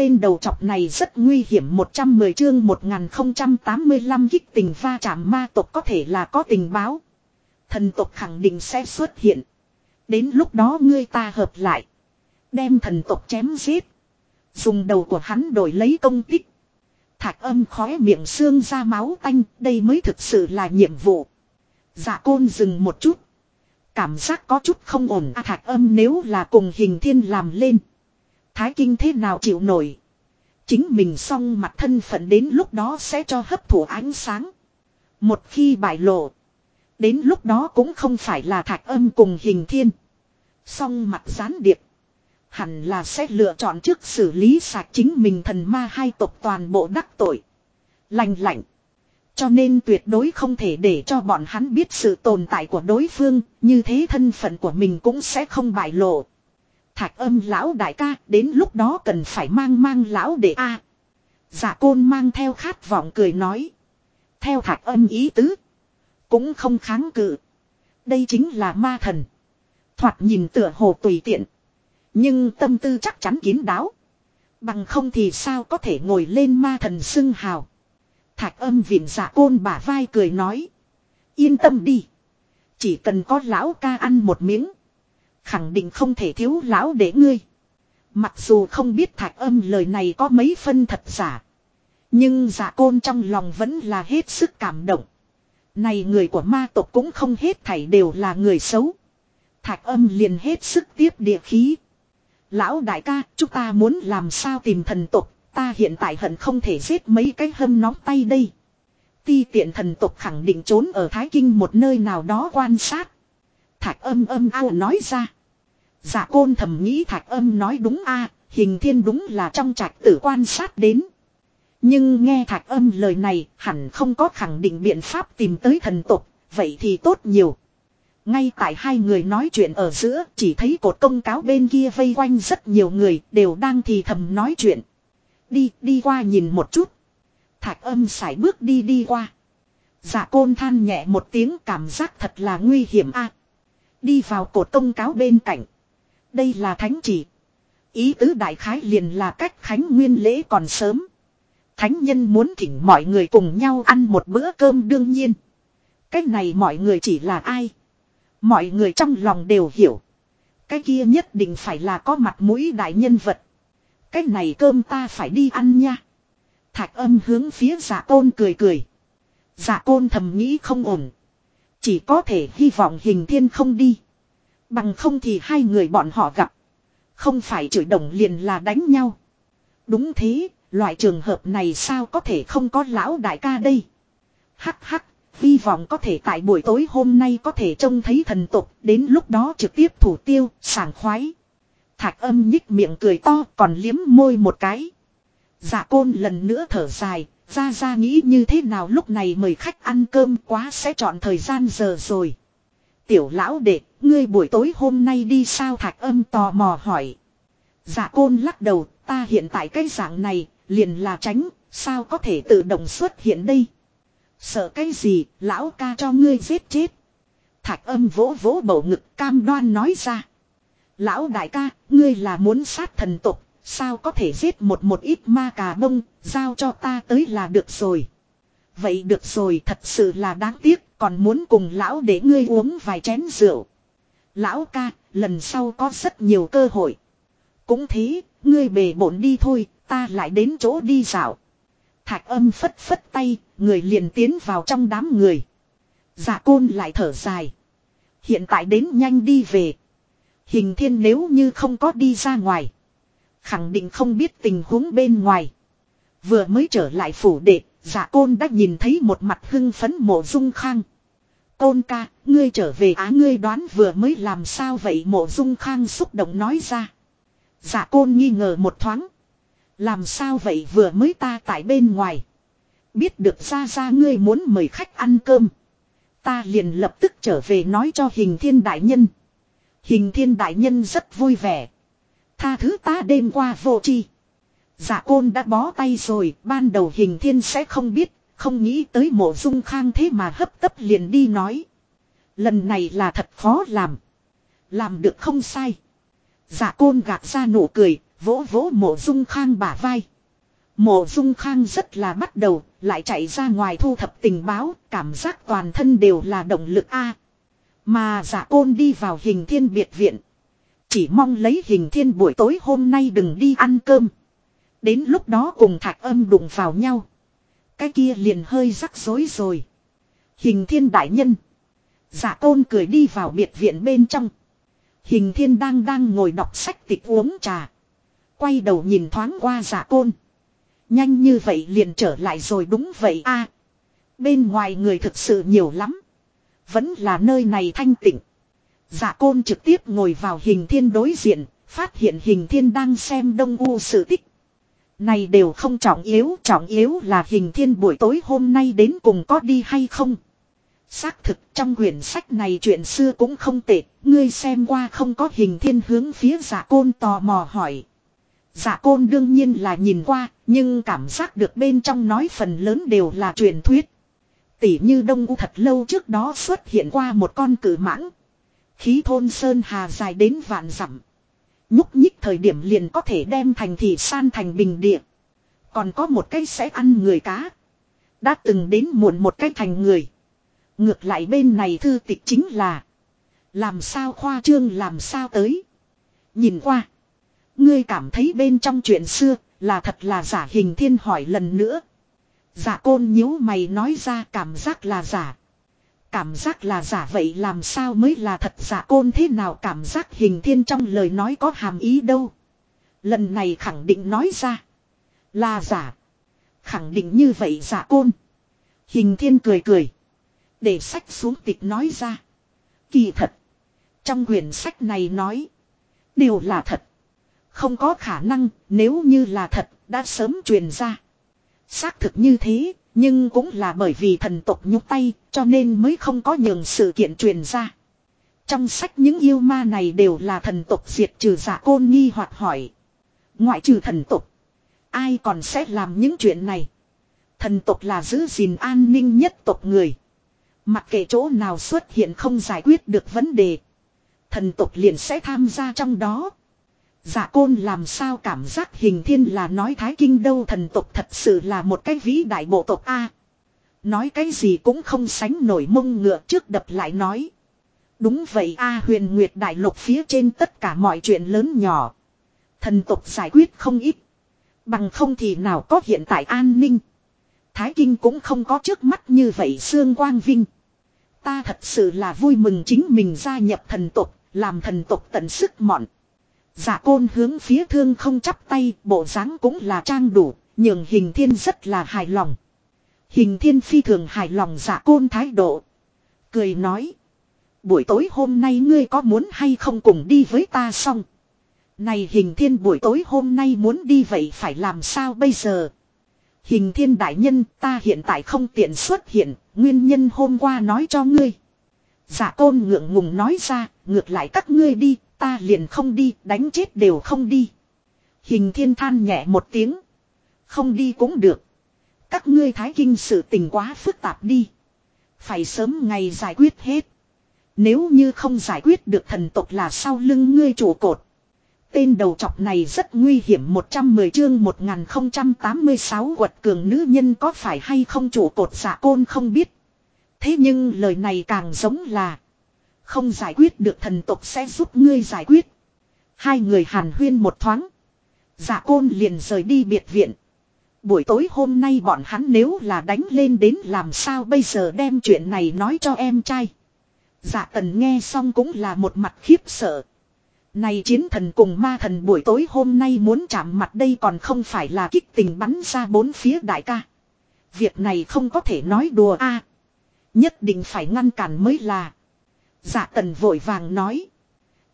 tên đầu chọc này rất nguy hiểm 110 chương 1085 kích tình va chạm ma tộc có thể là có tình báo. Thần tộc khẳng định sẽ xuất hiện. Đến lúc đó ngươi ta hợp lại. Đem thần tộc chém giết. Dùng đầu của hắn đổi lấy công tích. Thạch âm khói miệng xương ra máu tanh, đây mới thực sự là nhiệm vụ. Dạ côn dừng một chút. Cảm giác có chút không ổn à, thạch âm nếu là cùng hình thiên làm lên. Thái kinh thế nào chịu nổi. Chính mình xong mặt thân phận đến lúc đó sẽ cho hấp thụ ánh sáng. Một khi bại lộ. Đến lúc đó cũng không phải là thạch âm cùng hình thiên. Song mặt gián điệp. Hẳn là sẽ lựa chọn trước xử lý sạch chính mình thần ma hai tộc toàn bộ đắc tội. Lành lạnh. Cho nên tuyệt đối không thể để cho bọn hắn biết sự tồn tại của đối phương, như thế thân phận của mình cũng sẽ không bại lộ. Thạch âm lão đại ca, đến lúc đó cần phải mang mang lão để a. À, giả côn mang theo khát vọng cười nói. Theo thạch âm ý tứ. Cũng không kháng cự. Đây chính là ma thần. Thoạt nhìn tựa hồ tùy tiện. Nhưng tâm tư chắc chắn kín đáo. Bằng không thì sao có thể ngồi lên ma thần xưng hào. Thạch âm viện giả dạ côn bả vai cười nói. Yên tâm đi. Chỉ cần có lão ca ăn một miếng. Khẳng định không thể thiếu lão để ngươi. Mặc dù không biết thạch âm lời này có mấy phân thật giả. Nhưng giả côn trong lòng vẫn là hết sức cảm động. Này người của ma tộc cũng không hết thảy đều là người xấu. Thạch âm liền hết sức tiếp địa khí. Lão đại ca, chúng ta muốn làm sao tìm thần tộc, ta hiện tại hận không thể giết mấy cái hâm nóng tay đây. Ti tiện thần tộc khẳng định trốn ở Thái Kinh một nơi nào đó quan sát. Thạch âm âm ao nói ra. Dạ côn thầm nghĩ thạch âm nói đúng a hình thiên đúng là trong trạch tử quan sát đến. Nhưng nghe thạch âm lời này hẳn không có khẳng định biện pháp tìm tới thần tộc, vậy thì tốt nhiều. Ngay tại hai người nói chuyện ở giữa chỉ thấy cột công cáo bên kia vây quanh rất nhiều người đều đang thì thầm nói chuyện. Đi, đi qua nhìn một chút. Thạch âm sải bước đi đi qua. Dạ côn than nhẹ một tiếng cảm giác thật là nguy hiểm a. đi vào cột công cáo bên cạnh. Đây là thánh chỉ. Ý tứ đại khái liền là cách khánh nguyên lễ còn sớm. Thánh nhân muốn thỉnh mọi người cùng nhau ăn một bữa cơm đương nhiên. Cách này mọi người chỉ là ai? Mọi người trong lòng đều hiểu. Cái kia nhất định phải là có mặt mũi đại nhân vật. Cái này cơm ta phải đi ăn nha. Thạch âm hướng phía giả tôn cười cười. Giả tôn thầm nghĩ không ổn. Chỉ có thể hy vọng hình thiên không đi. Bằng không thì hai người bọn họ gặp. Không phải chửi đồng liền là đánh nhau. Đúng thế, loại trường hợp này sao có thể không có lão đại ca đây. Hắc hắc, hy vọng có thể tại buổi tối hôm nay có thể trông thấy thần tục, đến lúc đó trực tiếp thủ tiêu, sảng khoái. Thạch âm nhích miệng cười to còn liếm môi một cái. Dạ côn lần nữa thở dài, ra ra nghĩ như thế nào lúc này mời khách ăn cơm quá sẽ chọn thời gian giờ rồi. Tiểu lão đệ, ngươi buổi tối hôm nay đi sao thạch âm tò mò hỏi. Dạ côn lắc đầu, ta hiện tại cái dạng này, liền là tránh, sao có thể tự động xuất hiện đây. Sợ cái gì, lão ca cho ngươi giết chết. Thạch âm vỗ vỗ bầu ngực cam đoan nói ra. Lão đại ca, ngươi là muốn sát thần tục, sao có thể giết một một ít ma cà bông, giao cho ta tới là được rồi. Vậy được rồi thật sự là đáng tiếc, còn muốn cùng lão để ngươi uống vài chén rượu. Lão ca, lần sau có rất nhiều cơ hội. Cũng thế, ngươi bề bổn đi thôi, ta lại đến chỗ đi dạo. Thạch âm phất phất tay, người liền tiến vào trong đám người. Dạ côn lại thở dài. Hiện tại đến nhanh đi về. Hình thiên nếu như không có đi ra ngoài. Khẳng định không biết tình huống bên ngoài. Vừa mới trở lại phủ đệ, dạ côn đã nhìn thấy một mặt hưng phấn mộ dung khang. Côn ca, ngươi trở về á ngươi đoán vừa mới làm sao vậy mộ dung khang xúc động nói ra. Dạ côn nghi ngờ một thoáng. Làm sao vậy vừa mới ta tại bên ngoài. Biết được ra ra ngươi muốn mời khách ăn cơm. Ta liền lập tức trở về nói cho hình thiên đại nhân. Hình thiên đại nhân rất vui vẻ. Tha thứ ta đêm qua vô chi. Dạ côn đã bó tay rồi, ban đầu hình thiên sẽ không biết, không nghĩ tới mộ dung khang thế mà hấp tấp liền đi nói. Lần này là thật khó làm. Làm được không sai. giả côn gạt ra nụ cười, Vỗ vỗ mộ dung khang bả vai. Mộ dung khang rất là bắt đầu, lại chạy ra ngoài thu thập tình báo, cảm giác toàn thân đều là động lực A. Mà giả côn đi vào hình thiên biệt viện. Chỉ mong lấy hình thiên buổi tối hôm nay đừng đi ăn cơm. Đến lúc đó cùng thạch âm đụng vào nhau. Cái kia liền hơi rắc rối rồi. Hình thiên đại nhân. Dạ giả côn cười đi vào biệt viện bên trong. Hình thiên đang đang ngồi đọc sách tịch uống trà. Quay đầu nhìn thoáng qua dạ giả côn. Nhanh như vậy liền trở lại rồi đúng vậy a Bên ngoài người thực sự nhiều lắm. Vẫn là nơi này thanh tịnh. Dạ giả côn trực tiếp ngồi vào hình thiên đối diện, phát hiện hình thiên đang xem đông u sự tích. Này đều không trọng yếu, trọng yếu là hình thiên buổi tối hôm nay đến cùng có đi hay không. Xác thực trong quyển sách này chuyện xưa cũng không tệ, ngươi xem qua không có hình thiên hướng phía giả côn tò mò hỏi. Giả côn đương nhiên là nhìn qua, nhưng cảm giác được bên trong nói phần lớn đều là truyền thuyết. Tỉ như Đông U thật lâu trước đó xuất hiện qua một con cử mãng. Khí thôn sơn hà dài đến vạn dặm. Nhúc nhích thời điểm liền có thể đem thành thị san thành bình địa. Còn có một cái sẽ ăn người cá. Đã từng đến muộn một cái thành người. Ngược lại bên này thư tịch chính là. Làm sao khoa trương, làm sao tới. Nhìn qua. Ngươi cảm thấy bên trong chuyện xưa là thật là giả hình thiên hỏi lần nữa. Giả côn nhíu mày nói ra cảm giác là giả. Cảm giác là giả vậy làm sao mới là thật giả côn thế nào cảm giác hình thiên trong lời nói có hàm ý đâu. Lần này khẳng định nói ra. Là giả. Khẳng định như vậy giả côn. Hình thiên cười cười. Để sách xuống tịch nói ra. Kỳ thật. Trong quyển sách này nói. Đều là thật. Không có khả năng nếu như là thật đã sớm truyền ra. Xác thực như thế, nhưng cũng là bởi vì thần tộc nhúc tay, cho nên mới không có nhường sự kiện truyền ra. Trong sách những yêu ma này đều là thần tộc diệt trừ giả côn nghi hoặc hỏi. Ngoại trừ thần tộc, ai còn sẽ làm những chuyện này? Thần tộc là giữ gìn an ninh nhất tộc người. Mặc kệ chỗ nào xuất hiện không giải quyết được vấn đề. Thần tộc liền sẽ tham gia trong đó. Dạ côn làm sao cảm giác hình thiên là nói thái kinh đâu thần tộc thật sự là một cái vĩ đại bộ tộc A. nói cái gì cũng không sánh nổi mông ngựa trước đập lại nói. Đúng vậy A huyền nguyệt đại lục phía trên tất cả mọi chuyện lớn nhỏ. Thần tộc giải quyết không ít. Bằng không thì nào có hiện tại an ninh. Thái kinh cũng không có trước mắt như vậy xương quang vinh. Ta thật sự là vui mừng chính mình gia nhập thần tộc, làm thần tộc tận sức mọn. Dạ côn hướng phía thương không chắp tay, bộ dáng cũng là trang đủ, nhưng hình thiên rất là hài lòng. Hình thiên phi thường hài lòng dạ côn thái độ. Cười nói. Buổi tối hôm nay ngươi có muốn hay không cùng đi với ta xong. Này hình thiên buổi tối hôm nay muốn đi vậy phải làm sao bây giờ. Hình thiên đại nhân ta hiện tại không tiện xuất hiện, nguyên nhân hôm qua nói cho ngươi. Dạ côn ngượng ngùng nói ra, ngược lại các ngươi đi, Ta liền không đi, đánh chết đều không đi. Hình thiên than nhẹ một tiếng. Không đi cũng được. Các ngươi thái kinh sự tình quá phức tạp đi. Phải sớm ngày giải quyết hết. Nếu như không giải quyết được thần tộc là sau lưng ngươi trụ cột. Tên đầu trọc này rất nguy hiểm 110 chương 1086 quật cường nữ nhân có phải hay không trụ cột giả côn không biết. Thế nhưng lời này càng giống là. Không giải quyết được thần tộc sẽ giúp ngươi giải quyết. Hai người hàn huyên một thoáng. giả côn liền rời đi biệt viện. Buổi tối hôm nay bọn hắn nếu là đánh lên đến làm sao bây giờ đem chuyện này nói cho em trai. Dạ tần nghe xong cũng là một mặt khiếp sợ. Này chiến thần cùng ma thần buổi tối hôm nay muốn chạm mặt đây còn không phải là kích tình bắn ra bốn phía đại ca. Việc này không có thể nói đùa a Nhất định phải ngăn cản mới là. Dạ tần vội vàng nói.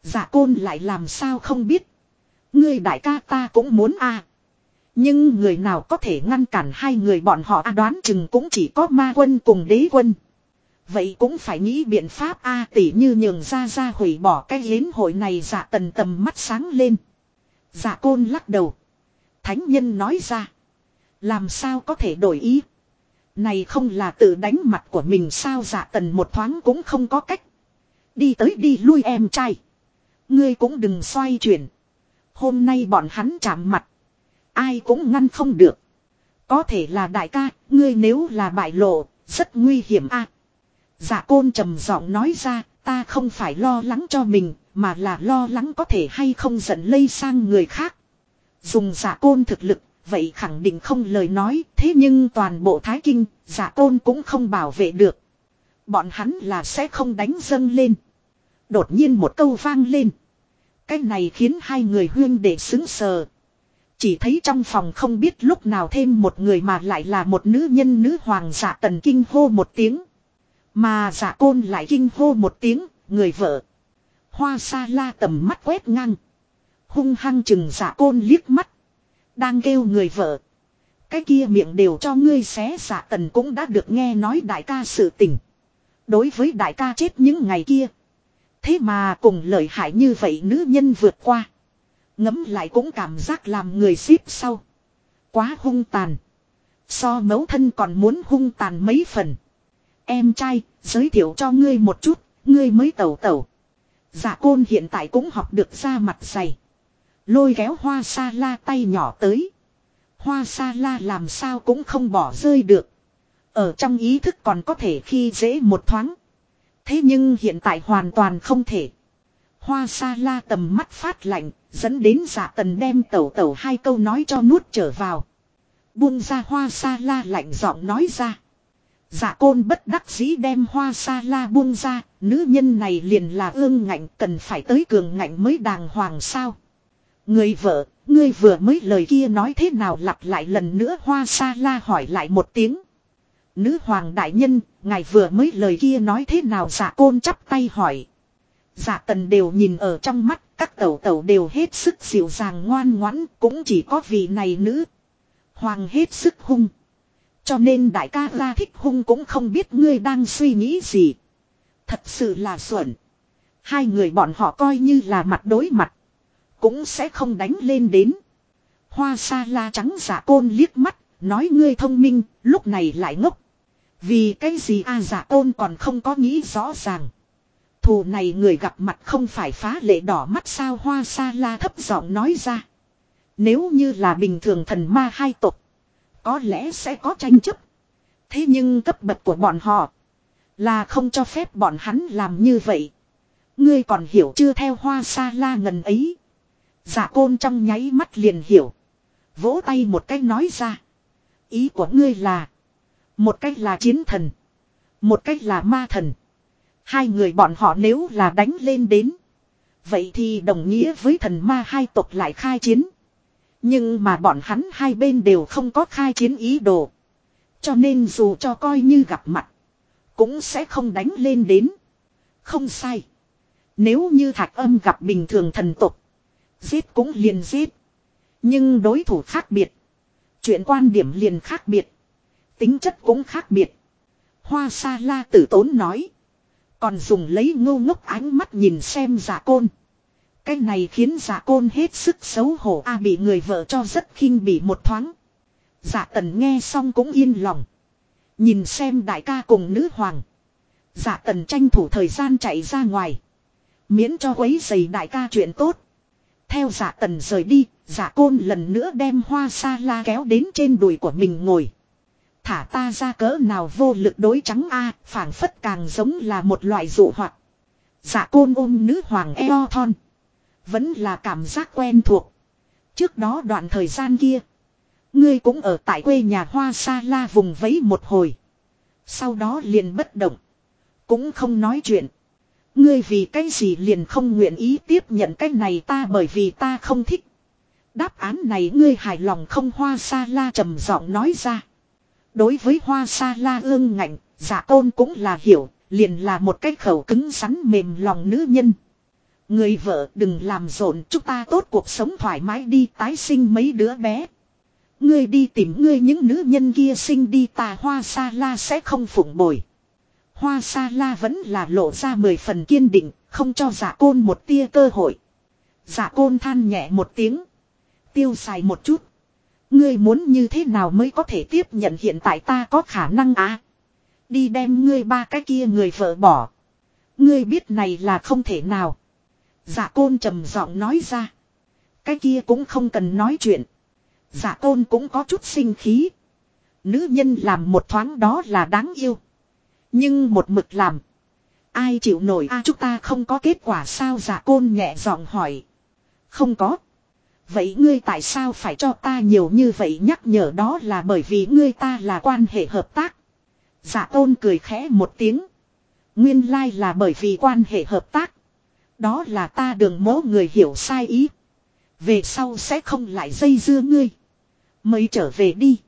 Dạ côn lại làm sao không biết. Người đại ca ta cũng muốn a Nhưng người nào có thể ngăn cản hai người bọn họ a đoán chừng cũng chỉ có ma quân cùng đế quân. Vậy cũng phải nghĩ biện pháp a à, tỉ như nhường ra ra hủy bỏ cái yến hội này dạ tần tầm mắt sáng lên. Dạ côn lắc đầu. Thánh nhân nói ra. Làm sao có thể đổi ý. Này không là tự đánh mặt của mình sao dạ tần một thoáng cũng không có cách. Đi tới đi lui em trai. Ngươi cũng đừng xoay chuyển. Hôm nay bọn hắn chạm mặt. Ai cũng ngăn không được. Có thể là đại ca, ngươi nếu là bại lộ, rất nguy hiểm a. À, dạ côn trầm giọng nói ra, ta không phải lo lắng cho mình, mà là lo lắng có thể hay không giận lây sang người khác. Dùng giả côn thực lực, vậy khẳng định không lời nói, thế nhưng toàn bộ Thái Kinh, giả côn cũng không bảo vệ được. Bọn hắn là sẽ không đánh dâng lên. Đột nhiên một câu vang lên. Cái này khiến hai người huyên để xứng sờ. Chỉ thấy trong phòng không biết lúc nào thêm một người mà lại là một nữ nhân nữ hoàng giả tần kinh hô một tiếng. Mà giả côn lại kinh hô một tiếng, người vợ. Hoa sa la tầm mắt quét ngang. Hung hăng chừng giả côn liếc mắt. Đang kêu người vợ. Cái kia miệng đều cho ngươi xé giả tần cũng đã được nghe nói đại ca sự tình. Đối với đại ca chết những ngày kia. Thế mà cùng lợi hại như vậy nữ nhân vượt qua. Ngấm lại cũng cảm giác làm người xếp sau. Quá hung tàn. So mấu thân còn muốn hung tàn mấy phần. Em trai, giới thiệu cho ngươi một chút, ngươi mới tẩu tẩu. Dạ côn hiện tại cũng học được ra mặt dày. Lôi kéo hoa sa la tay nhỏ tới. Hoa sa la làm sao cũng không bỏ rơi được. Ở trong ý thức còn có thể khi dễ một thoáng. Thế nhưng hiện tại hoàn toàn không thể. Hoa sa la tầm mắt phát lạnh, dẫn đến giả tần đem tẩu tẩu hai câu nói cho nuốt trở vào. Buông ra hoa sa la lạnh giọng nói ra. Dạ côn bất đắc dĩ đem hoa sa la buông ra, nữ nhân này liền là ương ngạnh cần phải tới cường ngạnh mới đàng hoàng sao. Người vợ, ngươi vừa mới lời kia nói thế nào lặp lại lần nữa hoa sa la hỏi lại một tiếng. Nữ hoàng đại nhân, ngài vừa mới lời kia nói thế nào dạ côn chắp tay hỏi. Dạ tần đều nhìn ở trong mắt, các tẩu tẩu đều hết sức dịu dàng ngoan ngoãn, cũng chỉ có vị này nữ. Hoàng hết sức hung. Cho nên đại ca ra thích hung cũng không biết ngươi đang suy nghĩ gì. Thật sự là xuẩn. Hai người bọn họ coi như là mặt đối mặt. Cũng sẽ không đánh lên đến. Hoa sa la trắng giả côn liếc mắt. Nói ngươi thông minh, lúc này lại ngốc. Vì cái gì a dạ giả ôn còn không có nghĩ rõ ràng. Thù này người gặp mặt không phải phá lệ đỏ mắt sao hoa sa la thấp giọng nói ra. Nếu như là bình thường thần ma hai tộc. Có lẽ sẽ có tranh chấp. Thế nhưng cấp bậc của bọn họ. Là không cho phép bọn hắn làm như vậy. Ngươi còn hiểu chưa theo hoa sa la ngần ấy. Giả côn trong nháy mắt liền hiểu. Vỗ tay một cách nói ra. Ý của ngươi là. Một cách là chiến thần. Một cách là ma thần. Hai người bọn họ nếu là đánh lên đến. Vậy thì đồng nghĩa với thần ma hai tộc lại khai chiến. Nhưng mà bọn hắn hai bên đều không có khai chiến ý đồ. Cho nên dù cho coi như gặp mặt. Cũng sẽ không đánh lên đến. Không sai. Nếu như thạch âm gặp bình thường thần tục. Giết cũng liền giết. Nhưng đối thủ khác biệt. Chuyện quan điểm liền khác biệt. Tính chất cũng khác biệt. Hoa sa la tử tốn nói. Còn dùng lấy ngô ngốc ánh mắt nhìn xem giả côn. Cái này khiến giả côn hết sức xấu hổ a bị người vợ cho rất khinh bỉ một thoáng. Giả tần nghe xong cũng yên lòng. Nhìn xem đại ca cùng nữ hoàng. Giả tần tranh thủ thời gian chạy ra ngoài. Miễn cho quấy giày đại ca chuyện tốt. Theo giả tần rời đi, giả côn lần nữa đem hoa sa la kéo đến trên đùi của mình ngồi. Thả ta ra cỡ nào vô lực đối trắng a, phảng phất càng giống là một loại dụ hoạt. Dạ côn ôm nữ hoàng eo thon. Vẫn là cảm giác quen thuộc. Trước đó đoạn thời gian kia. Ngươi cũng ở tại quê nhà hoa sa la vùng vấy một hồi. Sau đó liền bất động. Cũng không nói chuyện. Ngươi vì cái gì liền không nguyện ý tiếp nhận cái này ta bởi vì ta không thích. Đáp án này ngươi hài lòng không hoa sa la trầm giọng nói ra. Đối với hoa sa la ương ngạnh, giả tôn cũng là hiểu, liền là một cái khẩu cứng rắn mềm lòng nữ nhân. Người vợ đừng làm rộn chúng ta tốt cuộc sống thoải mái đi tái sinh mấy đứa bé. Ngươi đi tìm ngươi những nữ nhân kia sinh đi tà hoa sa la sẽ không phụng bồi. Hoa sa la vẫn là lộ ra mười phần kiên định, không cho giả côn một tia cơ hội. Giả côn than nhẹ một tiếng. Tiêu xài một chút. Ngươi muốn như thế nào mới có thể tiếp nhận hiện tại ta có khả năng á. Đi đem ngươi ba cái kia người vợ bỏ. Ngươi biết này là không thể nào. Giả côn trầm giọng nói ra. Cái kia cũng không cần nói chuyện. Giả côn cũng có chút sinh khí. Nữ nhân làm một thoáng đó là đáng yêu. Nhưng một mực làm. Ai chịu nổi a chúng ta không có kết quả sao giả côn nhẹ giọng hỏi. Không có. Vậy ngươi tại sao phải cho ta nhiều như vậy nhắc nhở đó là bởi vì ngươi ta là quan hệ hợp tác. Giả tôn cười khẽ một tiếng. Nguyên lai là bởi vì quan hệ hợp tác. Đó là ta đường mố người hiểu sai ý. Về sau sẽ không lại dây dưa ngươi. Mới trở về đi.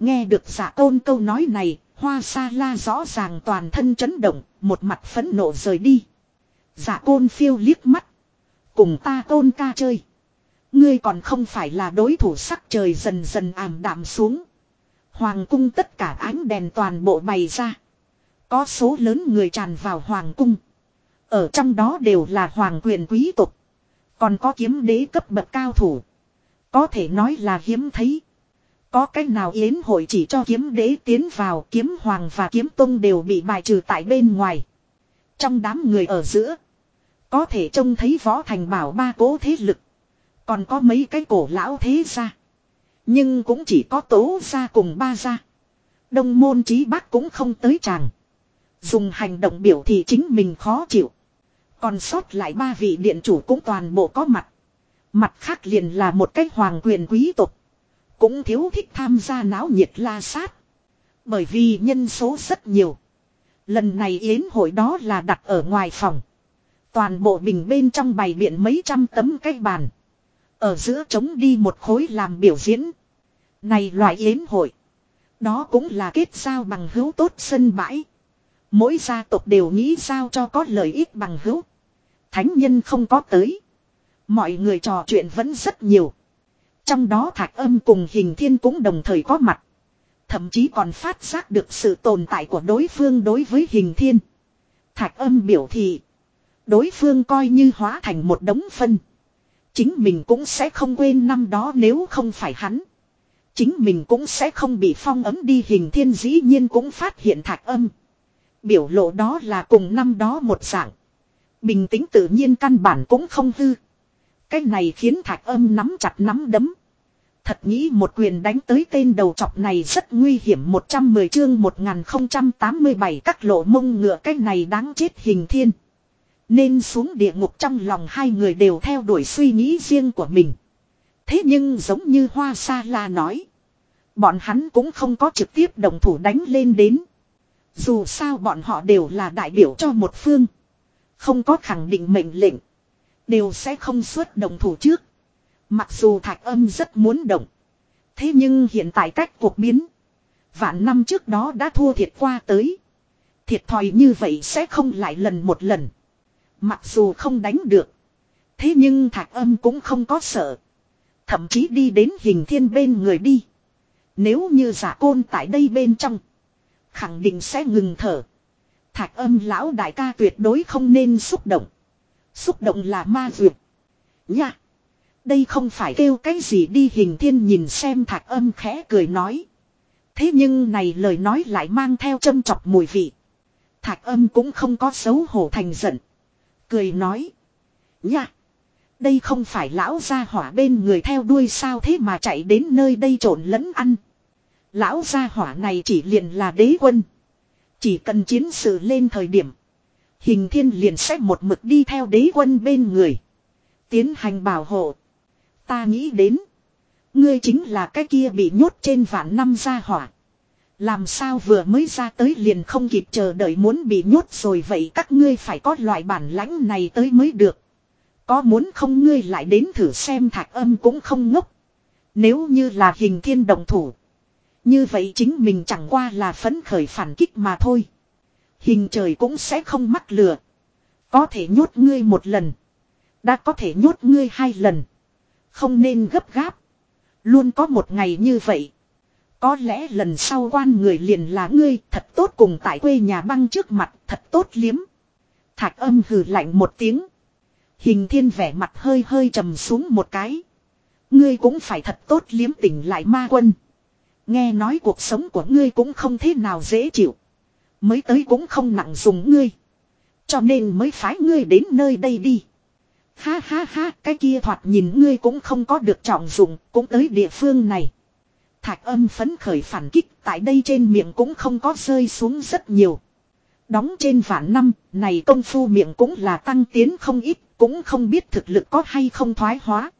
Nghe được giả tôn câu nói này, hoa sa la rõ ràng toàn thân chấn động, một mặt phẫn nộ rời đi. Dạ giả côn phiêu liếc mắt. Cùng ta tôn ca chơi. Ngươi còn không phải là đối thủ sắc trời dần dần ảm đạm xuống. Hoàng cung tất cả ánh đèn toàn bộ bày ra. Có số lớn người tràn vào hoàng cung. Ở trong đó đều là hoàng quyền quý tộc. Còn có kiếm đế cấp bậc cao thủ. Có thể nói là hiếm thấy. Có cách nào yến hội chỉ cho kiếm đế tiến vào, kiếm hoàng và kiếm tung đều bị bài trừ tại bên ngoài. Trong đám người ở giữa. Có thể trông thấy võ thành bảo ba cố thế lực. Còn có mấy cái cổ lão thế gia. Nhưng cũng chỉ có tố gia cùng ba gia. Đông môn trí bác cũng không tới chàng. Dùng hành động biểu thì chính mình khó chịu. Còn sót lại ba vị điện chủ cũng toàn bộ có mặt. Mặt khác liền là một cái hoàng quyền quý tộc. Cũng thiếu thích tham gia náo nhiệt la sát. Bởi vì nhân số rất nhiều. Lần này yến hội đó là đặt ở ngoài phòng. Toàn bộ bình bên trong bày biện mấy trăm tấm cái bàn. Ở giữa trống đi một khối làm biểu diễn. Này loại yến hội. Đó cũng là kết giao bằng hữu tốt sân bãi. Mỗi gia tộc đều nghĩ sao cho có lợi ích bằng hữu. Thánh nhân không có tới. Mọi người trò chuyện vẫn rất nhiều. Trong đó thạch âm cùng hình thiên cũng đồng thời có mặt. Thậm chí còn phát giác được sự tồn tại của đối phương đối với hình thiên. Thạch âm biểu thị. Đối phương coi như hóa thành một đống phân. Chính mình cũng sẽ không quên năm đó nếu không phải hắn. Chính mình cũng sẽ không bị phong ấm đi hình thiên dĩ nhiên cũng phát hiện thạch âm. Biểu lộ đó là cùng năm đó một dạng. Bình tĩnh tự nhiên căn bản cũng không hư. Cái này khiến thạch âm nắm chặt nắm đấm. Thật nghĩ một quyền đánh tới tên đầu chọc này rất nguy hiểm 110 chương 1087 các lộ mông ngựa cái này đáng chết hình thiên. Nên xuống địa ngục trong lòng hai người đều theo đuổi suy nghĩ riêng của mình. Thế nhưng giống như Hoa Sa La nói. Bọn hắn cũng không có trực tiếp đồng thủ đánh lên đến. Dù sao bọn họ đều là đại biểu cho một phương. Không có khẳng định mệnh lệnh. Đều sẽ không xuất đồng thủ trước. Mặc dù thạch âm rất muốn động. Thế nhưng hiện tại cách cuộc biến. Vạn năm trước đó đã thua thiệt qua tới. Thiệt thòi như vậy sẽ không lại lần một lần. Mặc dù không đánh được. Thế nhưng thạch âm cũng không có sợ. Thậm chí đi đến hình thiên bên người đi. Nếu như giả côn tại đây bên trong. Khẳng định sẽ ngừng thở. Thạch âm lão đại ca tuyệt đối không nên xúc động. Xúc động là ma vượt. Nha. Đây không phải kêu cái gì đi hình thiên nhìn xem thạch âm khẽ cười nói. Thế nhưng này lời nói lại mang theo châm chọc mùi vị. Thạch âm cũng không có xấu hổ thành giận. Cười nói. Nha. Đây không phải lão gia hỏa bên người theo đuôi sao thế mà chạy đến nơi đây trộn lẫn ăn. Lão gia hỏa này chỉ liền là đế quân. Chỉ cần chiến sự lên thời điểm. Hình thiên liền sẽ một mực đi theo đế quân bên người. Tiến hành bảo hộ. Ta nghĩ đến. Ngươi chính là cái kia bị nhốt trên vạn năm gia hỏa. Làm sao vừa mới ra tới liền không kịp chờ đợi muốn bị nhốt rồi vậy các ngươi phải có loại bản lãnh này tới mới được. Có muốn không ngươi lại đến thử xem thạch âm cũng không ngốc. Nếu như là hình thiên động thủ. Như vậy chính mình chẳng qua là phấn khởi phản kích mà thôi. Hình trời cũng sẽ không mắc lừa. Có thể nhốt ngươi một lần. Đã có thể nhốt ngươi hai lần. Không nên gấp gáp. Luôn có một ngày như vậy. Có lẽ lần sau quan người liền là ngươi thật tốt cùng tại quê nhà băng trước mặt thật tốt liếm. Thạch âm hừ lạnh một tiếng. Hình thiên vẻ mặt hơi hơi trầm xuống một cái. Ngươi cũng phải thật tốt liếm tỉnh lại ma quân. Nghe nói cuộc sống của ngươi cũng không thế nào dễ chịu. Mới tới cũng không nặng dùng ngươi. Cho nên mới phái ngươi đến nơi đây đi. Ha ha ha, cái kia thoạt nhìn ngươi cũng không có được trọng dụng, cũng tới địa phương này. Thạch âm phấn khởi phản kích, tại đây trên miệng cũng không có rơi xuống rất nhiều. Đóng trên vạn năm, này công phu miệng cũng là tăng tiến không ít, cũng không biết thực lực có hay không thoái hóa.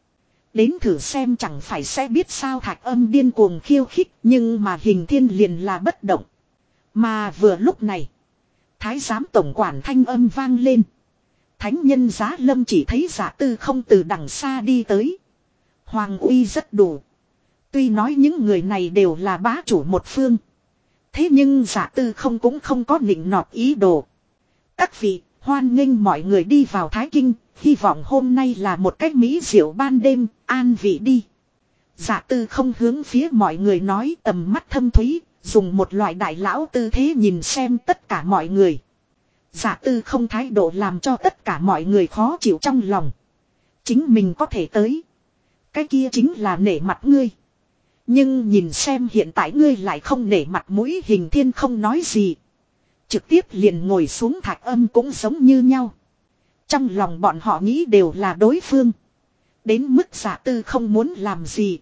Đến thử xem chẳng phải sẽ biết sao thạch âm điên cuồng khiêu khích, nhưng mà hình thiên liền là bất động. Mà vừa lúc này, thái giám tổng quản thanh âm vang lên. Thánh nhân giá lâm chỉ thấy giả tư không từ đằng xa đi tới. Hoàng uy rất đủ. Tuy nói những người này đều là bá chủ một phương. Thế nhưng giả tư không cũng không có nịnh nọt ý đồ. Các vị, hoan nghênh mọi người đi vào Thái Kinh, hy vọng hôm nay là một cách mỹ diệu ban đêm, an vị đi. Giả tư không hướng phía mọi người nói tầm mắt thâm thúy, dùng một loại đại lão tư thế nhìn xem tất cả mọi người. Giả tư không thái độ làm cho tất cả mọi người khó chịu trong lòng. Chính mình có thể tới. Cái kia chính là nể mặt ngươi. Nhưng nhìn xem hiện tại ngươi lại không nể mặt mũi hình thiên không nói gì. Trực tiếp liền ngồi xuống thạch âm cũng giống như nhau. Trong lòng bọn họ nghĩ đều là đối phương. Đến mức giả tư không muốn làm gì.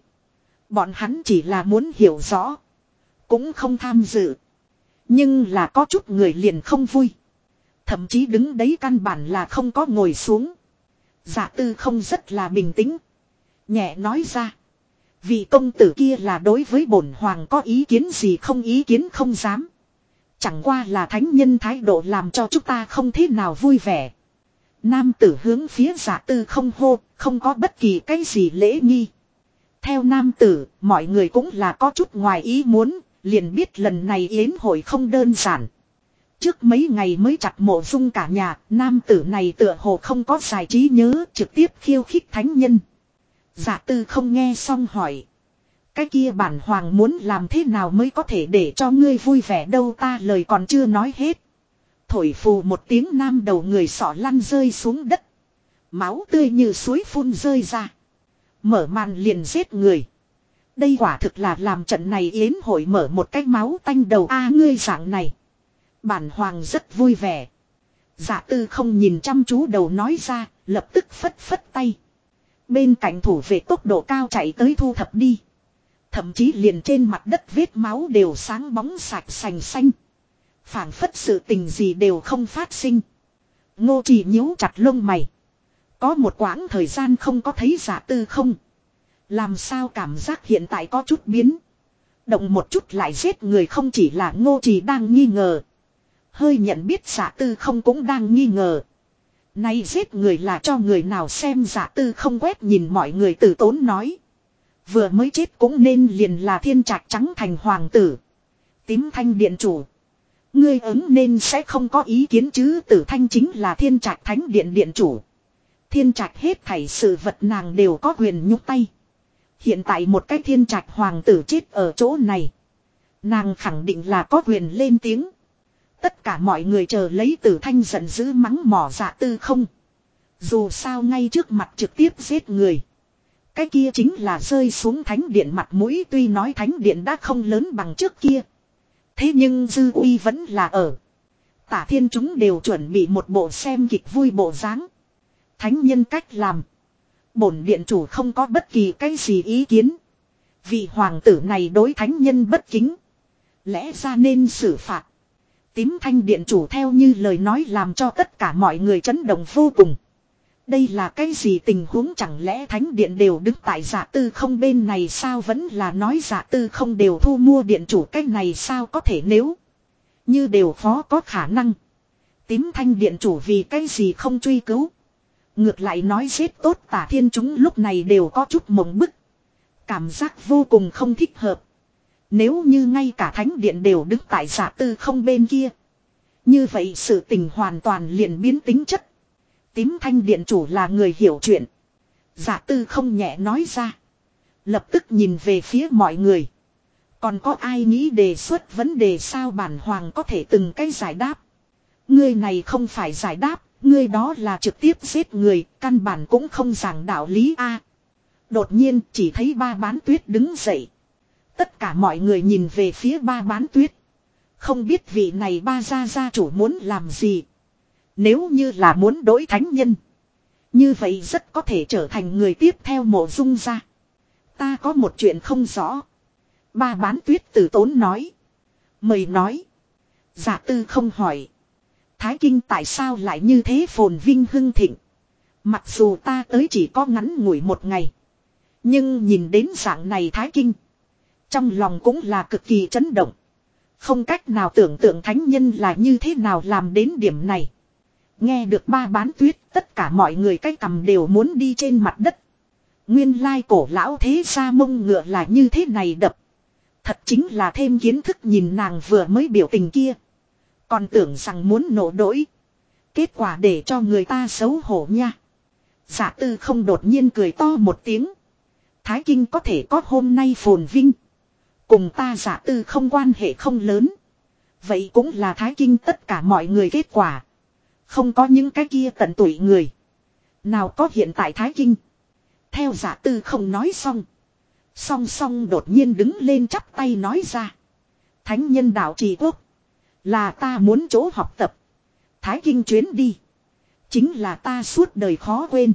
Bọn hắn chỉ là muốn hiểu rõ. Cũng không tham dự. Nhưng là có chút người liền không vui. Thậm chí đứng đấy căn bản là không có ngồi xuống. Giả tư không rất là bình tĩnh. Nhẹ nói ra. Vị công tử kia là đối với bổn hoàng có ý kiến gì không ý kiến không dám. Chẳng qua là thánh nhân thái độ làm cho chúng ta không thế nào vui vẻ. Nam tử hướng phía giả tư không hô, không có bất kỳ cái gì lễ nghi. Theo nam tử, mọi người cũng là có chút ngoài ý muốn, liền biết lần này yến hội không đơn giản. Trước mấy ngày mới chặt mộ dung cả nhà, nam tử này tựa hồ không có giải trí nhớ trực tiếp khiêu khích thánh nhân. Giả tư không nghe xong hỏi. Cái kia bản hoàng muốn làm thế nào mới có thể để cho ngươi vui vẻ đâu ta lời còn chưa nói hết. Thổi phù một tiếng nam đầu người sọ lăn rơi xuống đất. Máu tươi như suối phun rơi ra. Mở màn liền giết người. Đây quả thực là làm trận này yến hội mở một cái máu tanh đầu a ngươi dạng này. Bản hoàng rất vui vẻ. Giả tư không nhìn chăm chú đầu nói ra, lập tức phất phất tay. Bên cạnh thủ vệ tốc độ cao chạy tới thu thập đi. Thậm chí liền trên mặt đất vết máu đều sáng bóng sạch sành xanh. phảng phất sự tình gì đều không phát sinh. Ngô chỉ nhíu chặt lông mày. Có một quãng thời gian không có thấy giả tư không. Làm sao cảm giác hiện tại có chút biến. Động một chút lại giết người không chỉ là ngô chỉ đang nghi ngờ. Hơi nhận biết giả tư không cũng đang nghi ngờ. Nay giết người là cho người nào xem giả tư không quét nhìn mọi người tử tốn nói. Vừa mới chết cũng nên liền là thiên trạch trắng thành hoàng tử. Tím thanh điện chủ. Ngươi ứng nên sẽ không có ý kiến chứ tử thanh chính là thiên trạch thánh điện điện chủ. Thiên trạch hết thảy sự vật nàng đều có quyền nhúc tay. Hiện tại một cái thiên trạch hoàng tử chết ở chỗ này. Nàng khẳng định là có quyền lên tiếng. Tất cả mọi người chờ lấy tử thanh giận dữ mắng mỏ dạ tư không. Dù sao ngay trước mặt trực tiếp giết người. Cái kia chính là rơi xuống thánh điện mặt mũi, tuy nói thánh điện đã không lớn bằng trước kia. Thế nhưng dư uy vẫn là ở. Tả thiên chúng đều chuẩn bị một bộ xem kịch vui bộ dáng. Thánh nhân cách làm. Bổn điện chủ không có bất kỳ cái gì ý kiến. Vị hoàng tử này đối thánh nhân bất kính. Lẽ ra nên xử phạt. Tím thanh điện chủ theo như lời nói làm cho tất cả mọi người chấn động vô cùng. Đây là cái gì tình huống chẳng lẽ thánh điện đều đứng tại giả tư không bên này sao vẫn là nói giả tư không đều thu mua điện chủ cái này sao có thể nếu như đều khó có khả năng. Tím thanh điện chủ vì cái gì không truy cứu. Ngược lại nói giết tốt tả thiên chúng lúc này đều có chút mộng bức. Cảm giác vô cùng không thích hợp. Nếu như ngay cả thánh điện đều đứng tại giả tư không bên kia. Như vậy sự tình hoàn toàn liền biến tính chất. Tím thanh điện chủ là người hiểu chuyện. Giả tư không nhẹ nói ra. Lập tức nhìn về phía mọi người. Còn có ai nghĩ đề xuất vấn đề sao bản hoàng có thể từng cái giải đáp. Ngươi này không phải giải đáp, ngươi đó là trực tiếp giết người, căn bản cũng không giảng đạo lý a. đột nhiên chỉ thấy ba bán tuyết đứng dậy. Tất cả mọi người nhìn về phía ba bán tuyết. Không biết vị này ba gia gia chủ muốn làm gì. Nếu như là muốn đối thánh nhân. Như vậy rất có thể trở thành người tiếp theo mộ dung gia Ta có một chuyện không rõ. Ba bán tuyết tử tốn nói. Mời nói. Giả tư không hỏi. Thái Kinh tại sao lại như thế phồn vinh hưng thịnh. Mặc dù ta tới chỉ có ngắn ngủi một ngày. Nhưng nhìn đến dạng này Thái Kinh. Trong lòng cũng là cực kỳ chấn động. Không cách nào tưởng tượng thánh nhân là như thế nào làm đến điểm này. Nghe được ba bán tuyết, tất cả mọi người cái cầm đều muốn đi trên mặt đất. Nguyên lai cổ lão thế ra mông ngựa là như thế này đập. Thật chính là thêm kiến thức nhìn nàng vừa mới biểu tình kia. Còn tưởng rằng muốn nổ đỗi. Kết quả để cho người ta xấu hổ nha. Giả tư không đột nhiên cười to một tiếng. Thái Kinh có thể có hôm nay phồn vinh. Cùng ta giả tư không quan hệ không lớn. Vậy cũng là Thái Kinh tất cả mọi người kết quả. Không có những cái kia tận tuổi người. Nào có hiện tại Thái Kinh. Theo giả tư không nói xong. Song song đột nhiên đứng lên chắp tay nói ra. Thánh nhân đạo trì quốc. Là ta muốn chỗ học tập. Thái Kinh chuyến đi. Chính là ta suốt đời khó quên.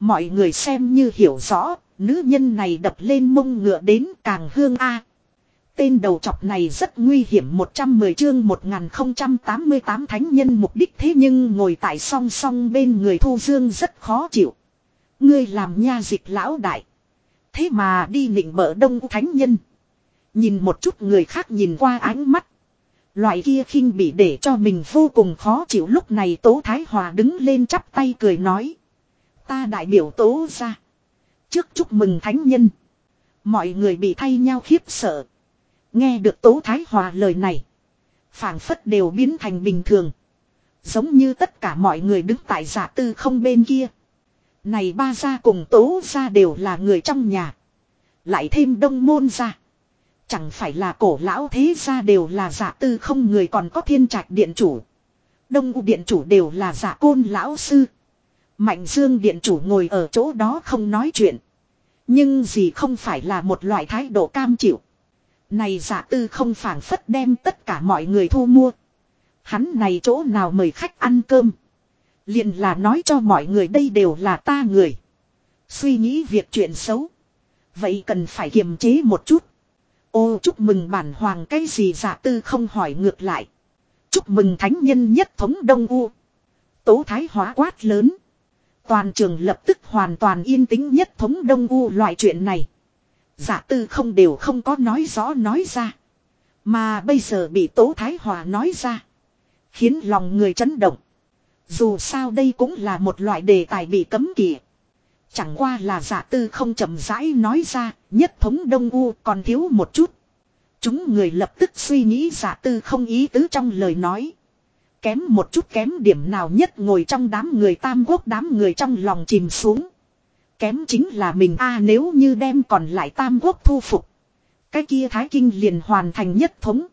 Mọi người xem như hiểu rõ. Nữ nhân này đập lên mông ngựa đến càng hương A. Tên đầu chọc này rất nguy hiểm 110 chương 1088 thánh nhân mục đích thế nhưng ngồi tại song song bên người Thu Dương rất khó chịu. Ngươi làm nha dịch lão đại. Thế mà đi nịnh bợ đông thánh nhân. Nhìn một chút người khác nhìn qua ánh mắt. Loại kia khinh bị để cho mình vô cùng khó chịu lúc này Tố Thái Hòa đứng lên chắp tay cười nói. Ta đại biểu Tố ra. Trước chúc mừng thánh nhân. Mọi người bị thay nhau khiếp sợ. Nghe được Tố Thái Hòa lời này. phảng phất đều biến thành bình thường. Giống như tất cả mọi người đứng tại giả tư không bên kia. Này ba gia cùng Tố gia đều là người trong nhà. Lại thêm đông môn gia. Chẳng phải là cổ lão thế gia đều là giả tư không người còn có thiên trạch điện chủ. Đông u điện chủ đều là giả côn lão sư. Mạnh dương điện chủ ngồi ở chỗ đó không nói chuyện. Nhưng gì không phải là một loại thái độ cam chịu. Này giả tư không phản phất đem tất cả mọi người thu mua. Hắn này chỗ nào mời khách ăn cơm. liền là nói cho mọi người đây đều là ta người. Suy nghĩ việc chuyện xấu. Vậy cần phải kiềm chế một chút. Ô, chúc mừng bản hoàng cái gì giả tư không hỏi ngược lại. Chúc mừng thánh nhân nhất thống Đông U. Tố thái hóa quát lớn. Toàn trường lập tức hoàn toàn yên tĩnh nhất thống Đông U loại chuyện này. Giả tư không đều không có nói rõ nói ra. Mà bây giờ bị Tố Thái Hòa nói ra. Khiến lòng người chấn động. Dù sao đây cũng là một loại đề tài bị cấm kỵ. Chẳng qua là giả tư không chậm rãi nói ra, nhất thống Đông U còn thiếu một chút. Chúng người lập tức suy nghĩ giả tư không ý tứ trong lời nói. Kém một chút kém điểm nào nhất ngồi trong đám người tam quốc đám người trong lòng chìm xuống. Kém chính là mình a, nếu như đem còn lại tam quốc thu phục. Cái kia thái kinh liền hoàn thành nhất thống.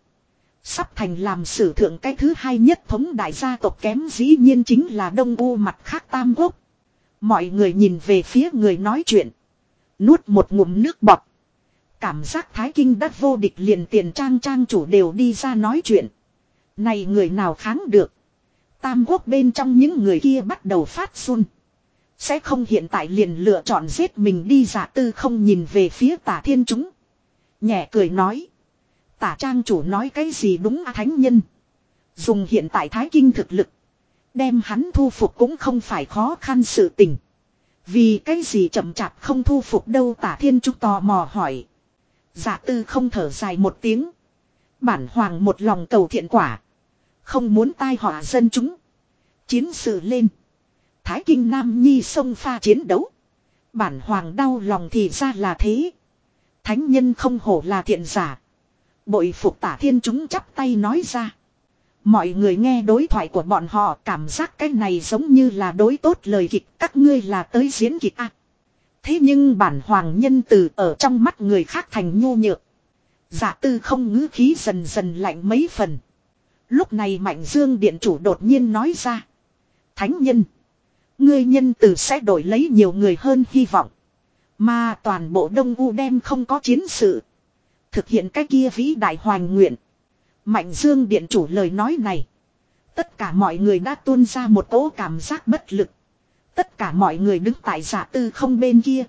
Sắp thành làm sử thượng cái thứ hai nhất thống đại gia tộc kém dĩ nhiên chính là đông u mặt khác tam quốc. Mọi người nhìn về phía người nói chuyện. Nuốt một ngụm nước bọt. Cảm giác thái kinh đất vô địch liền tiền trang trang chủ đều đi ra nói chuyện. Này người nào kháng được. Tam quốc bên trong những người kia bắt đầu phát run. Sẽ không hiện tại liền lựa chọn giết mình đi giả tư không nhìn về phía tả thiên chúng. Nhẹ cười nói. Tả trang chủ nói cái gì đúng à thánh nhân. Dùng hiện tại thái kinh thực lực. Đem hắn thu phục cũng không phải khó khăn sự tình. Vì cái gì chậm chạp không thu phục đâu tả thiên trúc tò mò hỏi. Giả tư không thở dài một tiếng. Bản hoàng một lòng cầu thiện quả. Không muốn tai họa dân chúng. Chiến sự lên. Thái Kinh Nam Nhi sông pha chiến đấu. Bản hoàng đau lòng thì ra là thế. Thánh nhân không hổ là thiện giả. Bội phục tả thiên chúng chắp tay nói ra. Mọi người nghe đối thoại của bọn họ, cảm giác cái này giống như là đối tốt lời kịch, các ngươi là tới diễn kịch à. Thế nhưng bản hoàng nhân từ ở trong mắt người khác thành nhu nhược. Giả tư không ngữ khí dần dần lạnh mấy phần. Lúc này Mạnh Dương Điện Chủ đột nhiên nói ra. Thánh nhân. Ngươi nhân tử sẽ đổi lấy nhiều người hơn hy vọng. Mà toàn bộ Đông U đem không có chiến sự. Thực hiện cái kia vĩ đại hoàng nguyện. Mạnh Dương Điện Chủ lời nói này. Tất cả mọi người đã tuôn ra một cỗ cảm giác bất lực. Tất cả mọi người đứng tại giả tư không bên kia.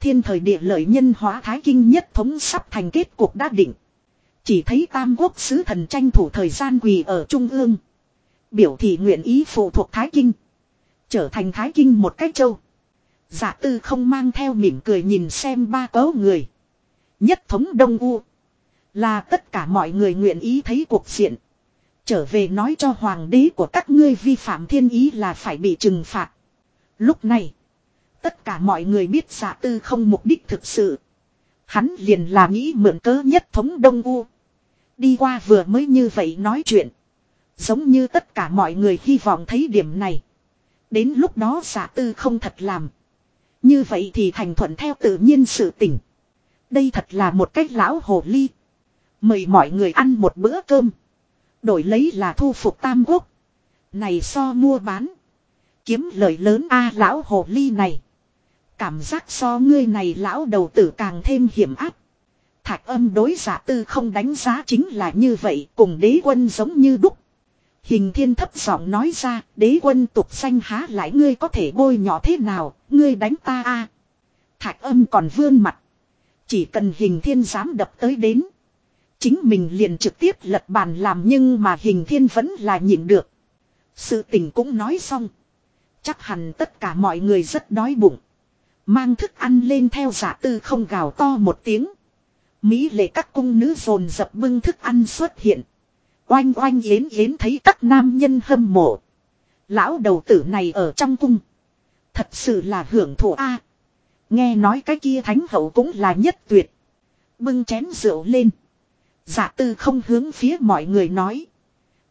Thiên thời địa lợi nhân hóa thái kinh nhất thống sắp thành kết cuộc đã định. Chỉ thấy tam quốc sứ thần tranh thủ thời gian quỳ ở trung ương. Biểu thị nguyện ý phụ thuộc thái kinh. Trở thành thái kinh một cách châu. Giả tư không mang theo mỉm cười nhìn xem ba cấu người. Nhất thống Đông U. Là tất cả mọi người nguyện ý thấy cuộc diện. Trở về nói cho hoàng đế của các ngươi vi phạm thiên ý là phải bị trừng phạt. Lúc này. Tất cả mọi người biết giả tư không mục đích thực sự. Hắn liền là nghĩ mượn cớ nhất thống Đông U. Đi qua vừa mới như vậy nói chuyện. Giống như tất cả mọi người hy vọng thấy điểm này. Đến lúc đó giả tư không thật làm. Như vậy thì thành thuận theo tự nhiên sự tỉnh. Đây thật là một cách lão hồ ly. Mời mọi người ăn một bữa cơm. Đổi lấy là thu phục tam quốc. Này so mua bán. Kiếm lời lớn a lão hồ ly này. Cảm giác so ngươi này lão đầu tử càng thêm hiểm áp. Thạch âm đối giả tư không đánh giá chính là như vậy cùng đế quân giống như đúc. Hình thiên thấp giọng nói ra đế quân tục xanh há lại ngươi có thể bôi nhỏ thế nào, ngươi đánh ta a Thạch âm còn vươn mặt. Chỉ cần hình thiên dám đập tới đến. Chính mình liền trực tiếp lật bàn làm nhưng mà hình thiên vẫn là nhịn được. Sự tình cũng nói xong. Chắc hẳn tất cả mọi người rất đói bụng. Mang thức ăn lên theo giả tư không gào to một tiếng. Mỹ lệ các cung nữ rồn dập bưng thức ăn xuất hiện. Oanh oanh yến yến thấy các nam nhân hâm mộ. Lão đầu tử này ở trong cung. Thật sự là hưởng thụ a. nghe nói cái kia thánh hậu cũng là nhất tuyệt. Bưng chén rượu lên. Giả tư không hướng phía mọi người nói.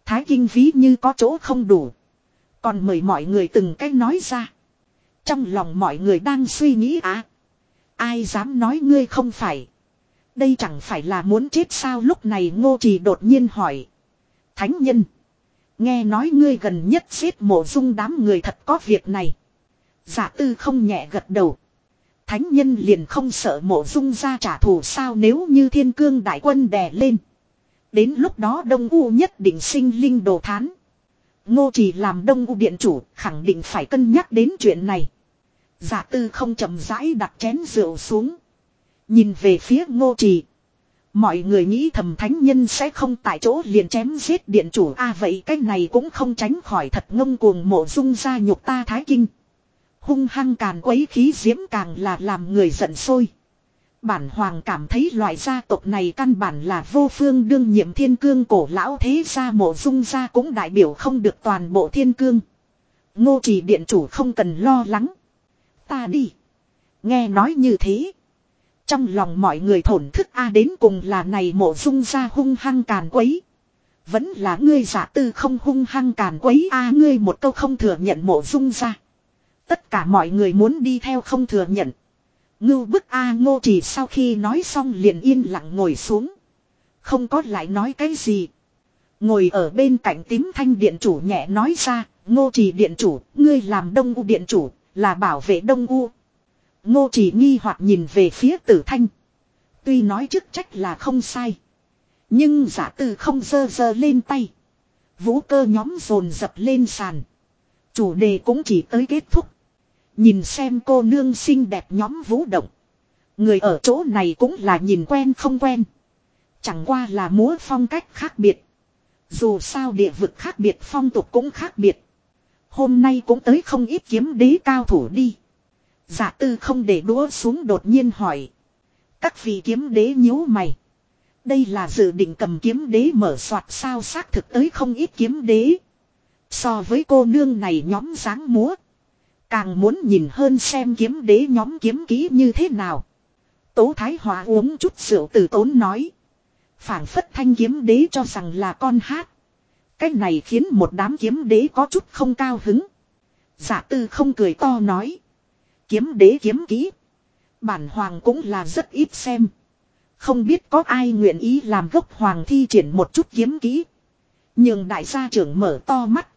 Thái kinh ví như có chỗ không đủ. Còn mời mọi người từng cách nói ra. Trong lòng mọi người đang suy nghĩ à. Ai dám nói ngươi không phải. Đây chẳng phải là muốn chết sao lúc này ngô trì đột nhiên hỏi. Thánh nhân. Nghe nói ngươi gần nhất giết mộ dung đám người thật có việc này. Giả tư không nhẹ gật đầu. Thánh nhân liền không sợ mộ dung ra trả thù sao nếu như thiên cương đại quân đè lên. Đến lúc đó Đông U nhất định sinh linh đồ thán. Ngô trì làm Đông U điện chủ, khẳng định phải cân nhắc đến chuyện này. Giả tư không chậm rãi đặt chén rượu xuống. Nhìn về phía ngô trì. Mọi người nghĩ thầm thánh nhân sẽ không tại chỗ liền chém giết điện chủ a vậy cái này cũng không tránh khỏi thật ngông cuồng mộ dung ra nhục ta thái kinh. Hung hăng càn quấy khí diễm càng là làm người giận sôi. Bản hoàng cảm thấy loại gia tộc này căn bản là vô phương đương nhiệm thiên cương cổ lão thế gia mộ dung gia cũng đại biểu không được toàn bộ thiên cương. Ngô trì điện chủ không cần lo lắng. Ta đi. Nghe nói như thế. Trong lòng mọi người thổn thức a đến cùng là này mộ dung gia hung hăng càn quấy. Vẫn là ngươi giả tư không hung hăng càn quấy a ngươi một câu không thừa nhận mộ dung gia. Tất cả mọi người muốn đi theo không thừa nhận. Ngưu bức A ngô chỉ sau khi nói xong liền yên lặng ngồi xuống. Không có lại nói cái gì. Ngồi ở bên cạnh tím thanh điện chủ nhẹ nói ra, ngô trì điện chủ, ngươi làm đông u điện chủ, là bảo vệ đông u. Ngô chỉ nghi hoặc nhìn về phía tử thanh. Tuy nói chức trách là không sai. Nhưng giả tử không dơ dơ lên tay. Vũ cơ nhóm rồn dập lên sàn. Chủ đề cũng chỉ tới kết thúc. Nhìn xem cô nương xinh đẹp nhóm vũ động. Người ở chỗ này cũng là nhìn quen không quen. Chẳng qua là múa phong cách khác biệt. Dù sao địa vực khác biệt, phong tục cũng khác biệt. Hôm nay cũng tới không ít kiếm đế cao thủ đi. Giả tư không để đũa xuống đột nhiên hỏi. Các vị kiếm đế nhíu mày. Đây là dự định cầm kiếm đế mở soạt sao xác thực tới không ít kiếm đế. So với cô nương này nhóm dáng múa. Càng muốn nhìn hơn xem kiếm đế nhóm kiếm ký như thế nào. Tố Thái Hòa uống chút rượu từ tốn nói. phảng phất thanh kiếm đế cho rằng là con hát. Cái này khiến một đám kiếm đế có chút không cao hứng. Giả tư không cười to nói. Kiếm đế kiếm kỹ. Bản hoàng cũng là rất ít xem. Không biết có ai nguyện ý làm gốc hoàng thi triển một chút kiếm kỹ. Nhưng đại gia trưởng mở to mắt.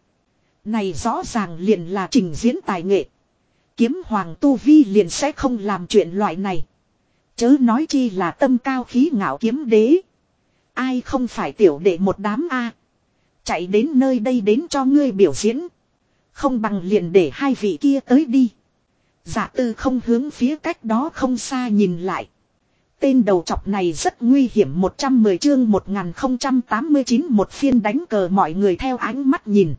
Này rõ ràng liền là trình diễn tài nghệ. Kiếm hoàng tu vi liền sẽ không làm chuyện loại này. Chớ nói chi là tâm cao khí ngạo kiếm đế. Ai không phải tiểu đệ một đám A. Chạy đến nơi đây đến cho ngươi biểu diễn. Không bằng liền để hai vị kia tới đi. Giả tư không hướng phía cách đó không xa nhìn lại. Tên đầu chọc này rất nguy hiểm 110 chương 1089 một phiên đánh cờ mọi người theo ánh mắt nhìn.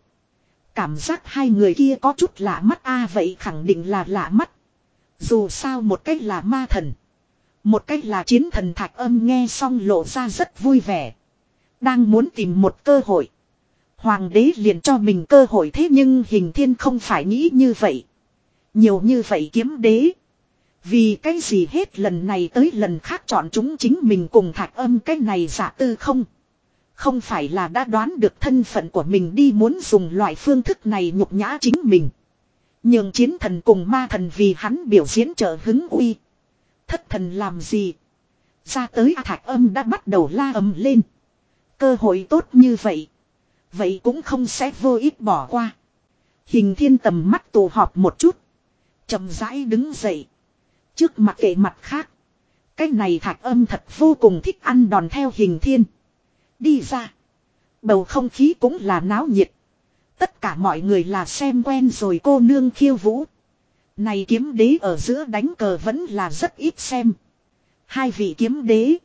Cảm giác hai người kia có chút lạ mắt, a, vậy khẳng định là lạ mắt. Dù sao một cách là ma thần. Một cách là chiến thần thạch âm nghe xong lộ ra rất vui vẻ. Đang muốn tìm một cơ hội. Hoàng đế liền cho mình cơ hội thế nhưng hình thiên không phải nghĩ như vậy. Nhiều như vậy kiếm đế. Vì cái gì hết lần này tới lần khác chọn chúng chính mình cùng thạch âm cái này giả tư không. Không phải là đã đoán được thân phận của mình đi muốn dùng loại phương thức này nhục nhã chính mình. Nhưng chiến thần cùng ma thần vì hắn biểu diễn trợ hứng uy. Thất thần làm gì? Ra tới à, thạch âm đã bắt đầu la ầm lên. Cơ hội tốt như vậy. Vậy cũng không sẽ vô ích bỏ qua. Hình thiên tầm mắt tụ họp một chút chậm rãi đứng dậy. Trước mặt kệ mặt khác. Cái này thạch âm thật vô cùng thích ăn đòn theo hình thiên. Đi ra. Bầu không khí cũng là náo nhiệt. Tất cả mọi người là xem quen rồi cô nương khiêu vũ. Này kiếm đế ở giữa đánh cờ vẫn là rất ít xem. Hai vị kiếm đế.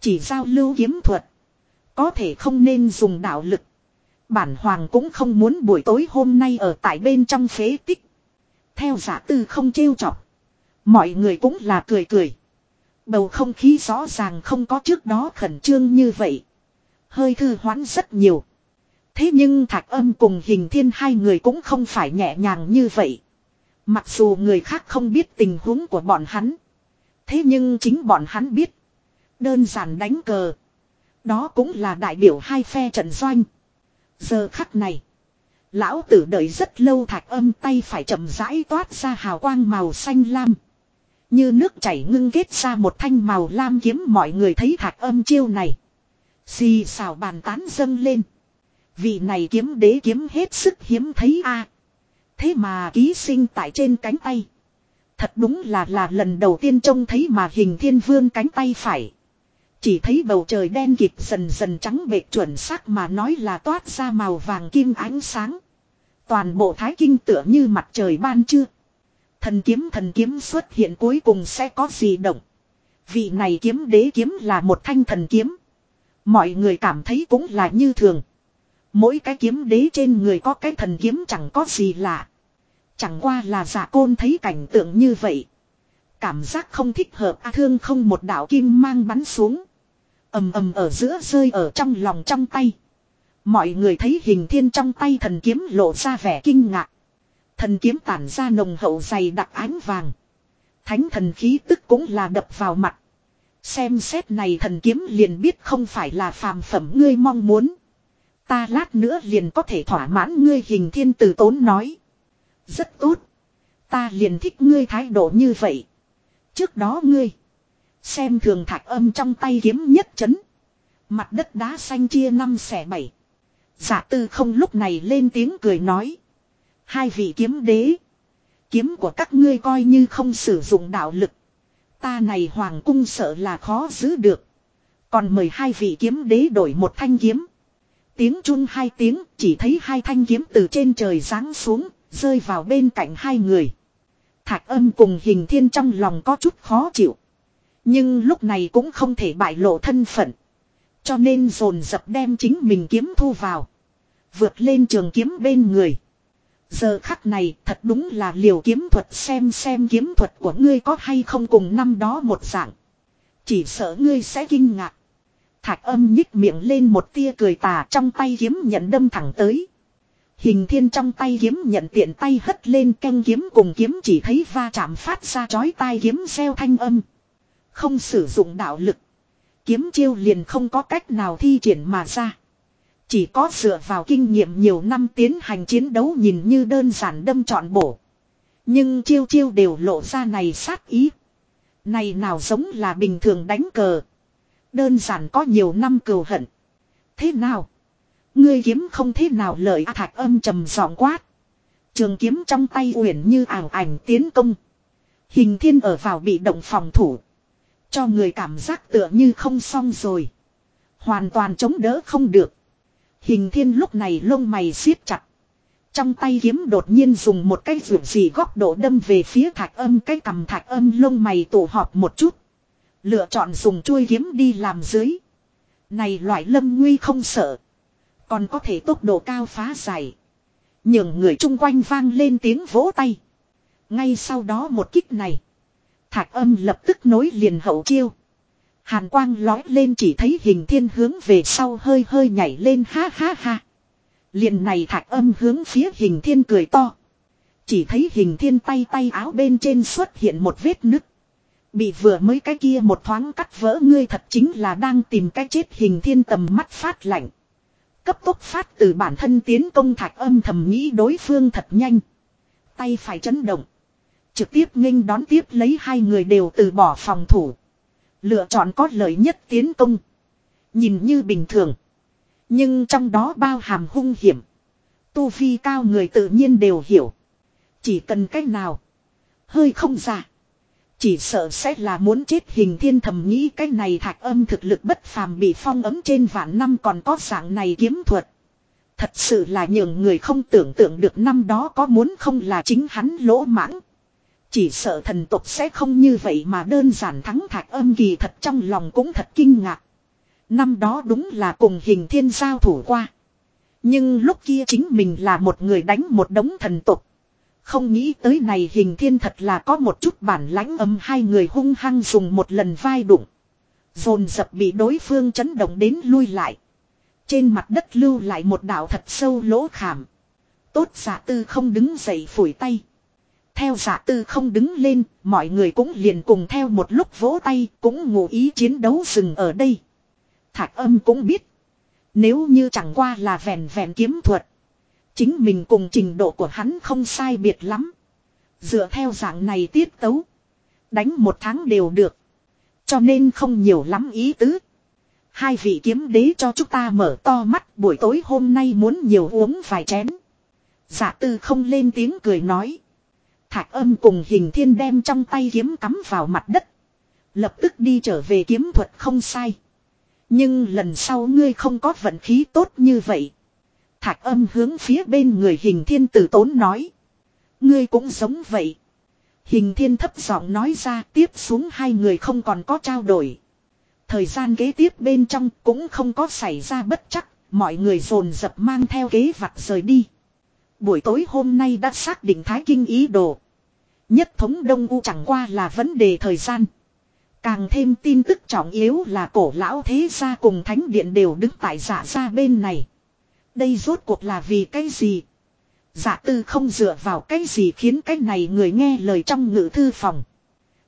Chỉ giao lưu kiếm thuật. Có thể không nên dùng đạo lực. Bản hoàng cũng không muốn buổi tối hôm nay ở tại bên trong phế tích. Theo giả tư không trêu chọc. Mọi người cũng là cười cười. Bầu không khí rõ ràng không có trước đó khẩn trương như vậy. Hơi thư hoãn rất nhiều. Thế nhưng thạch âm cùng hình thiên hai người cũng không phải nhẹ nhàng như vậy. Mặc dù người khác không biết tình huống của bọn hắn. Thế nhưng chính bọn hắn biết. Đơn giản đánh cờ. Đó cũng là đại biểu hai phe trận doanh. Giờ khắc này. Lão tử đợi rất lâu thạch âm tay phải chậm rãi toát ra hào quang màu xanh lam. Như nước chảy ngưng kết ra một thanh màu lam kiếm, mọi người thấy thạch âm chiêu này. Xì xào bàn tán dâng lên. Vị này kiếm đế kiếm hết sức hiếm thấy a. À, thế mà ký sinh tại trên cánh tay. Thật đúng là là lần đầu tiên trông thấy mà hình thiên vương cánh tay phải. Chỉ thấy bầu trời đen kịt dần dần trắng bệt chuẩn xác mà nói là toát ra màu vàng kim ánh sáng. Toàn bộ thái kinh tựa như mặt trời ban trưa. Thần kiếm thần kiếm xuất hiện cuối cùng sẽ có gì động. Vị này kiếm đế kiếm là một thanh thần kiếm. Mọi người cảm thấy cũng là như thường. Mỗi cái kiếm đế trên người có cái thần kiếm chẳng có gì lạ. Chẳng qua là giả côn thấy cảnh tượng như vậy. Cảm giác không thích hợp a thương không một đạo kim mang bắn xuống ầm ầm ở giữa rơi ở trong lòng trong tay. Mọi người thấy hình thiên trong tay thần kiếm lộ ra vẻ kinh ngạc. Thần kiếm tản ra nồng hậu dày đặc ánh vàng. Thánh thần khí tức cũng là đập vào mặt. Xem xét này thần kiếm liền biết không phải là phàm phẩm ngươi mong muốn. Ta lát nữa liền có thể thỏa mãn ngươi hình thiên tử tốn nói. Rất tốt. Ta liền thích ngươi thái độ như vậy. Trước đó ngươi. Xem thường thạch âm trong tay kiếm nhất chấn. Mặt đất đá xanh chia năm xẻ bảy. Giả tư không lúc này lên tiếng cười nói. Hai vị kiếm đế. Kiếm của các ngươi coi như không sử dụng đạo lực. Ta này hoàng cung sợ là khó giữ được. Còn mời hai vị kiếm đế đổi một thanh kiếm. Tiếng chun hai tiếng chỉ thấy hai thanh kiếm từ trên trời giáng xuống, rơi vào bên cạnh hai người. Thạch âm cùng hình thiên trong lòng có chút khó chịu. Nhưng lúc này cũng không thể bại lộ thân phận. Cho nên dồn dập đem chính mình kiếm thu vào. Vượt lên trường kiếm bên người. Giờ khắc này, thật đúng là liều kiếm thuật xem xem kiếm thuật của ngươi có hay không cùng năm đó một dạng. Chỉ sợ ngươi sẽ kinh ngạc. Thạch âm nhích miệng lên một tia cười tà trong tay kiếm nhận đâm thẳng tới. Hình thiên trong tay kiếm nhận tiện tay hất lên canh kiếm cùng kiếm chỉ thấy va chạm phát ra chói tai kiếm xeo thanh âm. Không sử dụng đạo lực. Kiếm chiêu liền không có cách nào thi triển mà ra. Chỉ có dựa vào kinh nghiệm nhiều năm tiến hành chiến đấu nhìn như đơn giản đâm trọn bổ. Nhưng chiêu chiêu đều lộ ra này sát ý. Này nào giống là bình thường đánh cờ. Đơn giản có nhiều năm cừu hận. Thế nào? Ngươi kiếm không thế nào lợi thạch âm trầm giọng quát. Trường kiếm trong tay uyển như ảo ảnh tiến công. Hình thiên ở vào bị động phòng thủ. Cho người cảm giác tựa như không xong rồi. Hoàn toàn chống đỡ không được. Hình thiên lúc này lông mày siết chặt. Trong tay kiếm đột nhiên dùng một cái vượt gì góc độ đâm về phía thạch âm, cái cầm thạch âm lông mày tụ họp một chút. Lựa chọn dùng chuôi kiếm đi làm dưới. Này loại lâm nguy không sợ. Còn có thể tốc độ cao phá giải. Nhưng người chung quanh vang lên tiếng vỗ tay. Ngay sau đó một kích này. Thạch âm lập tức nối liền hậu chiêu. Hàn quang lói lên chỉ thấy hình thiên hướng về sau hơi hơi nhảy lên ha ha ha. Liền này thạch âm hướng phía hình thiên cười to. Chỉ thấy hình thiên tay tay áo bên trên xuất hiện một vết nứt. Bị vừa mới cái kia một thoáng cắt vỡ ngươi thật chính là đang tìm cái chết hình thiên tầm mắt phát lạnh. Cấp tốc phát từ bản thân tiến công thạch âm thầm nghĩ đối phương thật nhanh. Tay phải chấn động. Trực tiếp nghênh đón tiếp lấy hai người đều từ bỏ phòng thủ. Lựa chọn có lợi nhất tiến công. Nhìn như bình thường. Nhưng trong đó bao hàm hung hiểm. Tu vi cao người tự nhiên đều hiểu. Chỉ cần cách nào. Hơi không giả. Chỉ sợ sẽ là muốn chết hình thiên thầm nghĩ cái này thạch âm thực lực bất phàm bị phong ấm trên vạn năm còn có dạng này kiếm thuật. Thật sự là nhường người không tưởng tượng được năm đó có muốn không là chính hắn lỗ mãng. Chỉ sợ thần tục sẽ không như vậy mà đơn giản thắng thạch âm kỳ thật trong lòng cũng thật kinh ngạc. Năm đó đúng là cùng hình thiên giao thủ qua. Nhưng lúc kia chính mình là một người đánh một đống thần tục. Không nghĩ tới này hình thiên thật là có một chút bản lãnh âm hai người hung hăng dùng một lần vai đụng. Dồn dập bị đối phương chấn động đến lui lại. Trên mặt đất lưu lại một đạo thật sâu lỗ khảm. Tốt giả tư không đứng dậy phủi tay. Theo giả tư không đứng lên, mọi người cũng liền cùng theo một lúc vỗ tay, cũng ngụ ý chiến đấu dừng ở đây. Thạch âm cũng biết. Nếu như chẳng qua là vẹn vẹn kiếm thuật. Chính mình cùng trình độ của hắn không sai biệt lắm. Dựa theo dạng này tiết tấu. Đánh một tháng đều được. Cho nên không nhiều lắm ý tứ. Hai vị kiếm đế cho chúng ta mở to mắt buổi tối hôm nay muốn nhiều uống vài chén. Giả tư không lên tiếng cười nói. Thạch âm cùng hình thiên đem trong tay kiếm cắm vào mặt đất. Lập tức đi trở về kiếm thuật không sai. Nhưng lần sau ngươi không có vận khí tốt như vậy. Thạch âm hướng phía bên người hình thiên tử tốn nói. Ngươi cũng giống vậy. Hình thiên thấp giọng nói ra tiếp xuống hai người không còn có trao đổi. Thời gian kế tiếp bên trong cũng không có xảy ra bất chắc, mọi người dồn dập mang theo kế vặt rời đi. Buổi tối hôm nay đã xác định thái kinh ý đồ. Nhất thống Đông U chẳng qua là vấn đề thời gian. Càng thêm tin tức trọng yếu là cổ lão thế gia cùng thánh điện đều đứng tại giả ra gia bên này. Đây rốt cuộc là vì cái gì? Giả tư không dựa vào cái gì khiến cái này người nghe lời trong ngữ thư phòng.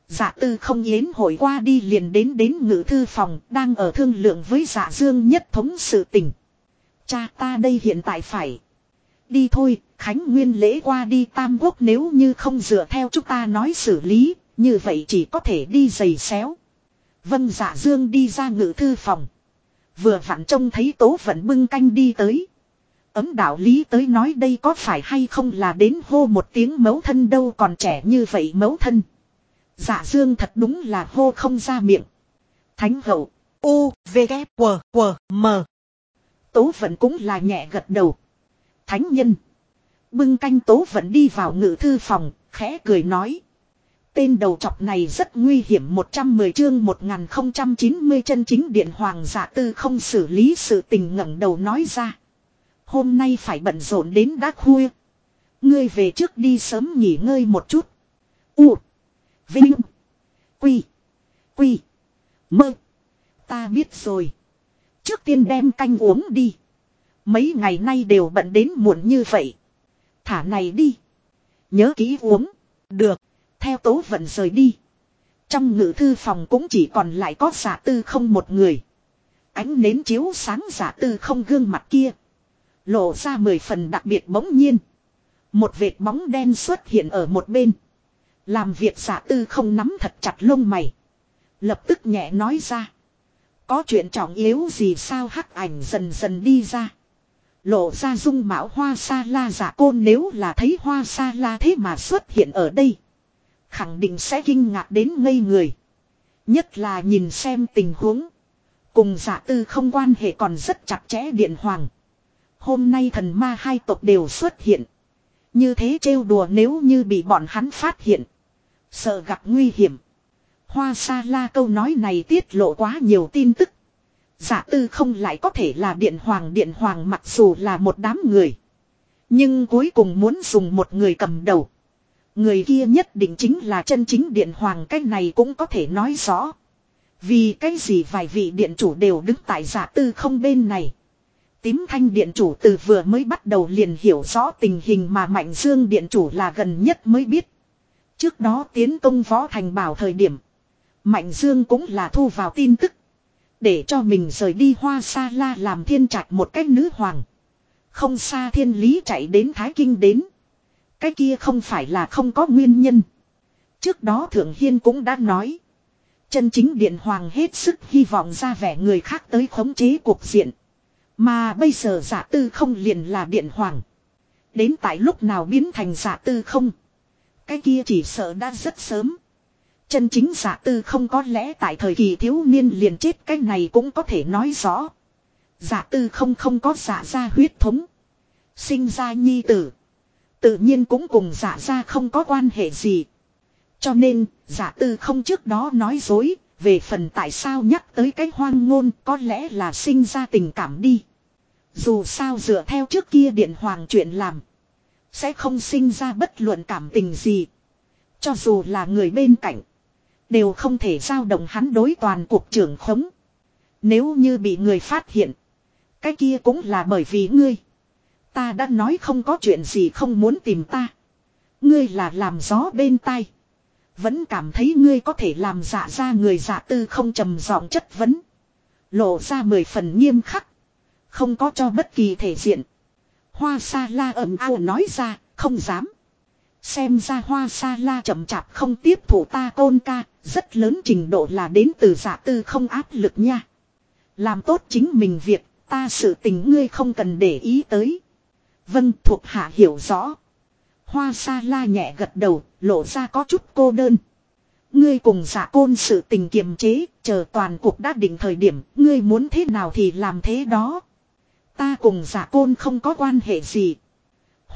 Giả tư không yến hội qua đi liền đến đến ngữ thư phòng, đang ở thương lượng với giả dương nhất thống sự tình. Cha ta đây hiện tại phải. Đi thôi, Khánh Nguyên lễ qua đi Tam Quốc nếu như không dựa theo chúng ta nói xử lý, như vậy chỉ có thể đi giày xéo. Vân giả dương đi ra ngữ thư phòng. Vừa vặn trông thấy tố vận bưng canh đi tới. Ấm đạo lý tới nói đây có phải hay không là đến hô một tiếng mấu thân đâu còn trẻ như vậy mấu thân. Giả dương thật đúng là hô không ra miệng. Thánh hậu. U, V, K, W, W, M. Tố vận cũng là nhẹ gật đầu. Thánh nhân. Bưng canh tố vẫn đi vào ngự thư phòng, khẽ cười nói. Tên đầu chọc này rất nguy hiểm 110 chương 1090 chân chính điện hoàng giả tư không xử lý sự tình ngẩng đầu nói ra. Hôm nay phải bận rộn đến đá khuya. Ngươi về trước đi sớm nghỉ ngơi một chút. U. Vinh. Quy. Quy. Mơ. Ta biết rồi. Trước tiên đem canh uống đi. Mấy ngày nay đều bận đến muộn như vậy. Thả này đi. Nhớ kỹ uống. Được. Theo tố vận rời đi. Trong ngự thư phòng cũng chỉ còn lại có giả tư không một người. Ánh nến chiếu sáng giả tư không gương mặt kia. Lộ ra mười phần đặc biệt bỗng nhiên. Một vệt bóng đen xuất hiện ở một bên. Làm việc giả tư không nắm thật chặt lông mày. Lập tức nhẹ nói ra. Có chuyện trọng yếu gì sao hắc ảnh dần dần đi ra. Lộ ra dung mạo hoa sa la giả côn nếu là thấy hoa sa la thế mà xuất hiện ở đây. Khẳng định sẽ kinh ngạc đến ngây người. Nhất là nhìn xem tình huống. Cùng giả tư không quan hệ còn rất chặt chẽ điện hoàng. Hôm nay thần ma hai tộc đều xuất hiện. Như thế trêu đùa nếu như bị bọn hắn phát hiện. Sợ gặp nguy hiểm. Hoa sa la câu nói này tiết lộ quá nhiều tin tức. Giả tư không lại có thể là điện hoàng điện hoàng mặc dù là một đám người. Nhưng cuối cùng muốn dùng một người cầm đầu. Người kia nhất định chính là chân chính điện hoàng, cái này cũng có thể nói rõ. Vì cái gì vài vị điện chủ đều đứng tại giả tư không bên này. Tím thanh điện chủ từ vừa mới bắt đầu liền hiểu rõ tình hình mà Mạnh Dương điện chủ là gần nhất mới biết. Trước đó tiến công võ thành bảo thời điểm. Mạnh Dương cũng là thu vào tin tức. Để cho mình rời đi hoa sa la làm thiên trạch một cách nữ hoàng. Không xa thiên lý chạy đến Thái Kinh đến. Cái kia không phải là không có nguyên nhân. Trước đó Thượng Hiên cũng đã nói. Chân chính Điện Hoàng hết sức hy vọng ra vẻ người khác tới khống chế cuộc diện. Mà bây giờ giả tư không liền là Điện Hoàng. Đến tại lúc nào biến thành giả tư không. Cái kia chỉ sợ đã rất sớm. Chân chính giả tư không có lẽ tại thời kỳ thiếu niên liền chết cái này cũng có thể nói rõ. Giả tư không không có giả ra huyết thống. Sinh ra nhi tử. Tự nhiên cũng cùng giả ra không có quan hệ gì. Cho nên, giả tư không trước đó nói dối, về phần tại sao nhắc tới cái hoang ngôn có lẽ là sinh ra tình cảm đi. Dù sao dựa theo trước kia điện hoàng chuyện làm. Sẽ không sinh ra bất luận cảm tình gì. Cho dù là người bên cạnh. Đều không thể giao động hắn đối toàn cuộc trưởng khống. Nếu như bị người phát hiện. Cái kia cũng là bởi vì ngươi. Ta đã nói không có chuyện gì không muốn tìm ta. Ngươi là làm gió bên tai. Vẫn cảm thấy ngươi có thể làm dạ ra người dạ tư không trầm giọng chất vấn. Lộ ra mười phần nghiêm khắc. Không có cho bất kỳ thể diện. Hoa sa la ẩm ao nói ra, không dám. Xem ra hoa sa la chậm chạp không tiếp thủ ta côn ca, rất lớn trình độ là đến từ giả tư không áp lực nha. Làm tốt chính mình việc, ta sự tình ngươi không cần để ý tới. Vân thuộc hạ hiểu rõ. Hoa sa la nhẹ gật đầu, lộ ra có chút cô đơn. Ngươi cùng giả côn sự tình kiềm chế, chờ toàn cuộc đã định thời điểm, ngươi muốn thế nào thì làm thế đó. Ta cùng giả côn không có quan hệ gì.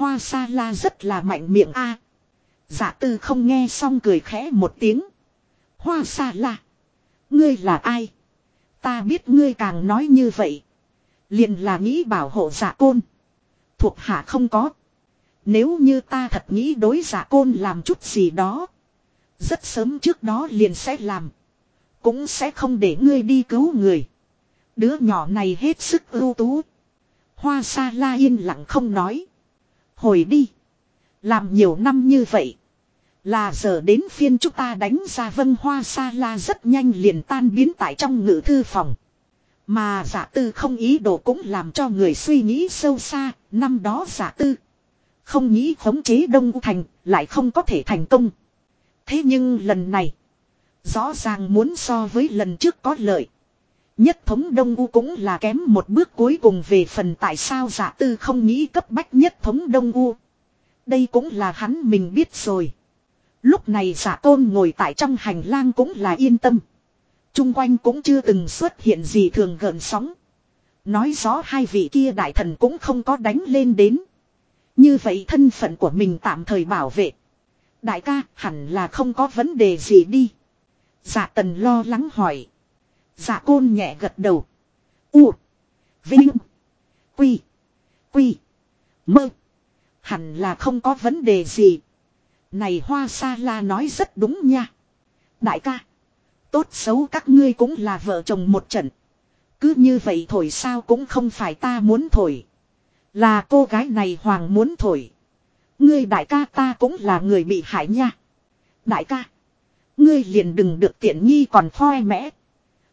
Hoa sa la rất là mạnh miệng a. giả tư không nghe xong cười khẽ một tiếng. Hoa sa la. Ngươi là ai? Ta biết ngươi càng nói như vậy. Liền là nghĩ bảo hộ giả côn. Thuộc hạ không có. Nếu như ta thật nghĩ đối giả côn làm chút gì đó. Rất sớm trước đó liền sẽ làm. Cũng sẽ không để ngươi đi cứu người. Đứa nhỏ này hết sức ưu tú. Hoa sa la yên lặng không nói. Hồi đi. Làm nhiều năm như vậy. Là giờ đến phiên chúng ta đánh ra vân hoa sa la rất nhanh liền tan biến tại trong ngự thư phòng. Mà giả tư không ý đồ cũng làm cho người suy nghĩ sâu xa, năm đó giả tư. Không nghĩ khống chế Đông U Thành, lại không có thể thành công. Thế nhưng lần này, rõ ràng muốn so với lần trước có lợi. Nhất thống Đông U cũng là kém một bước cuối cùng về phần tại sao giả tư không nghĩ cấp bách nhất thống Đông U. Đây cũng là hắn mình biết rồi. Lúc này giả tôn ngồi tại trong hành lang cũng là yên tâm. Trung quanh cũng chưa từng xuất hiện gì thường gợn sóng. Nói rõ hai vị kia đại thần cũng không có đánh lên đến. Như vậy thân phận của mình tạm thời bảo vệ. Đại ca, hẳn là không có vấn đề gì đi. giả tần lo lắng hỏi. Dạ côn nhẹ gật đầu. U. Vinh. Quy. Quy. Mơ. Hẳn là không có vấn đề gì. Này hoa sa la nói rất đúng nha. Đại ca. Tốt xấu các ngươi cũng là vợ chồng một trận. Cứ như vậy thổi sao cũng không phải ta muốn thổi. Là cô gái này hoàng muốn thổi. Ngươi đại ca ta cũng là người bị hại nha. Đại ca. Ngươi liền đừng được tiện nghi còn khoe mẽ.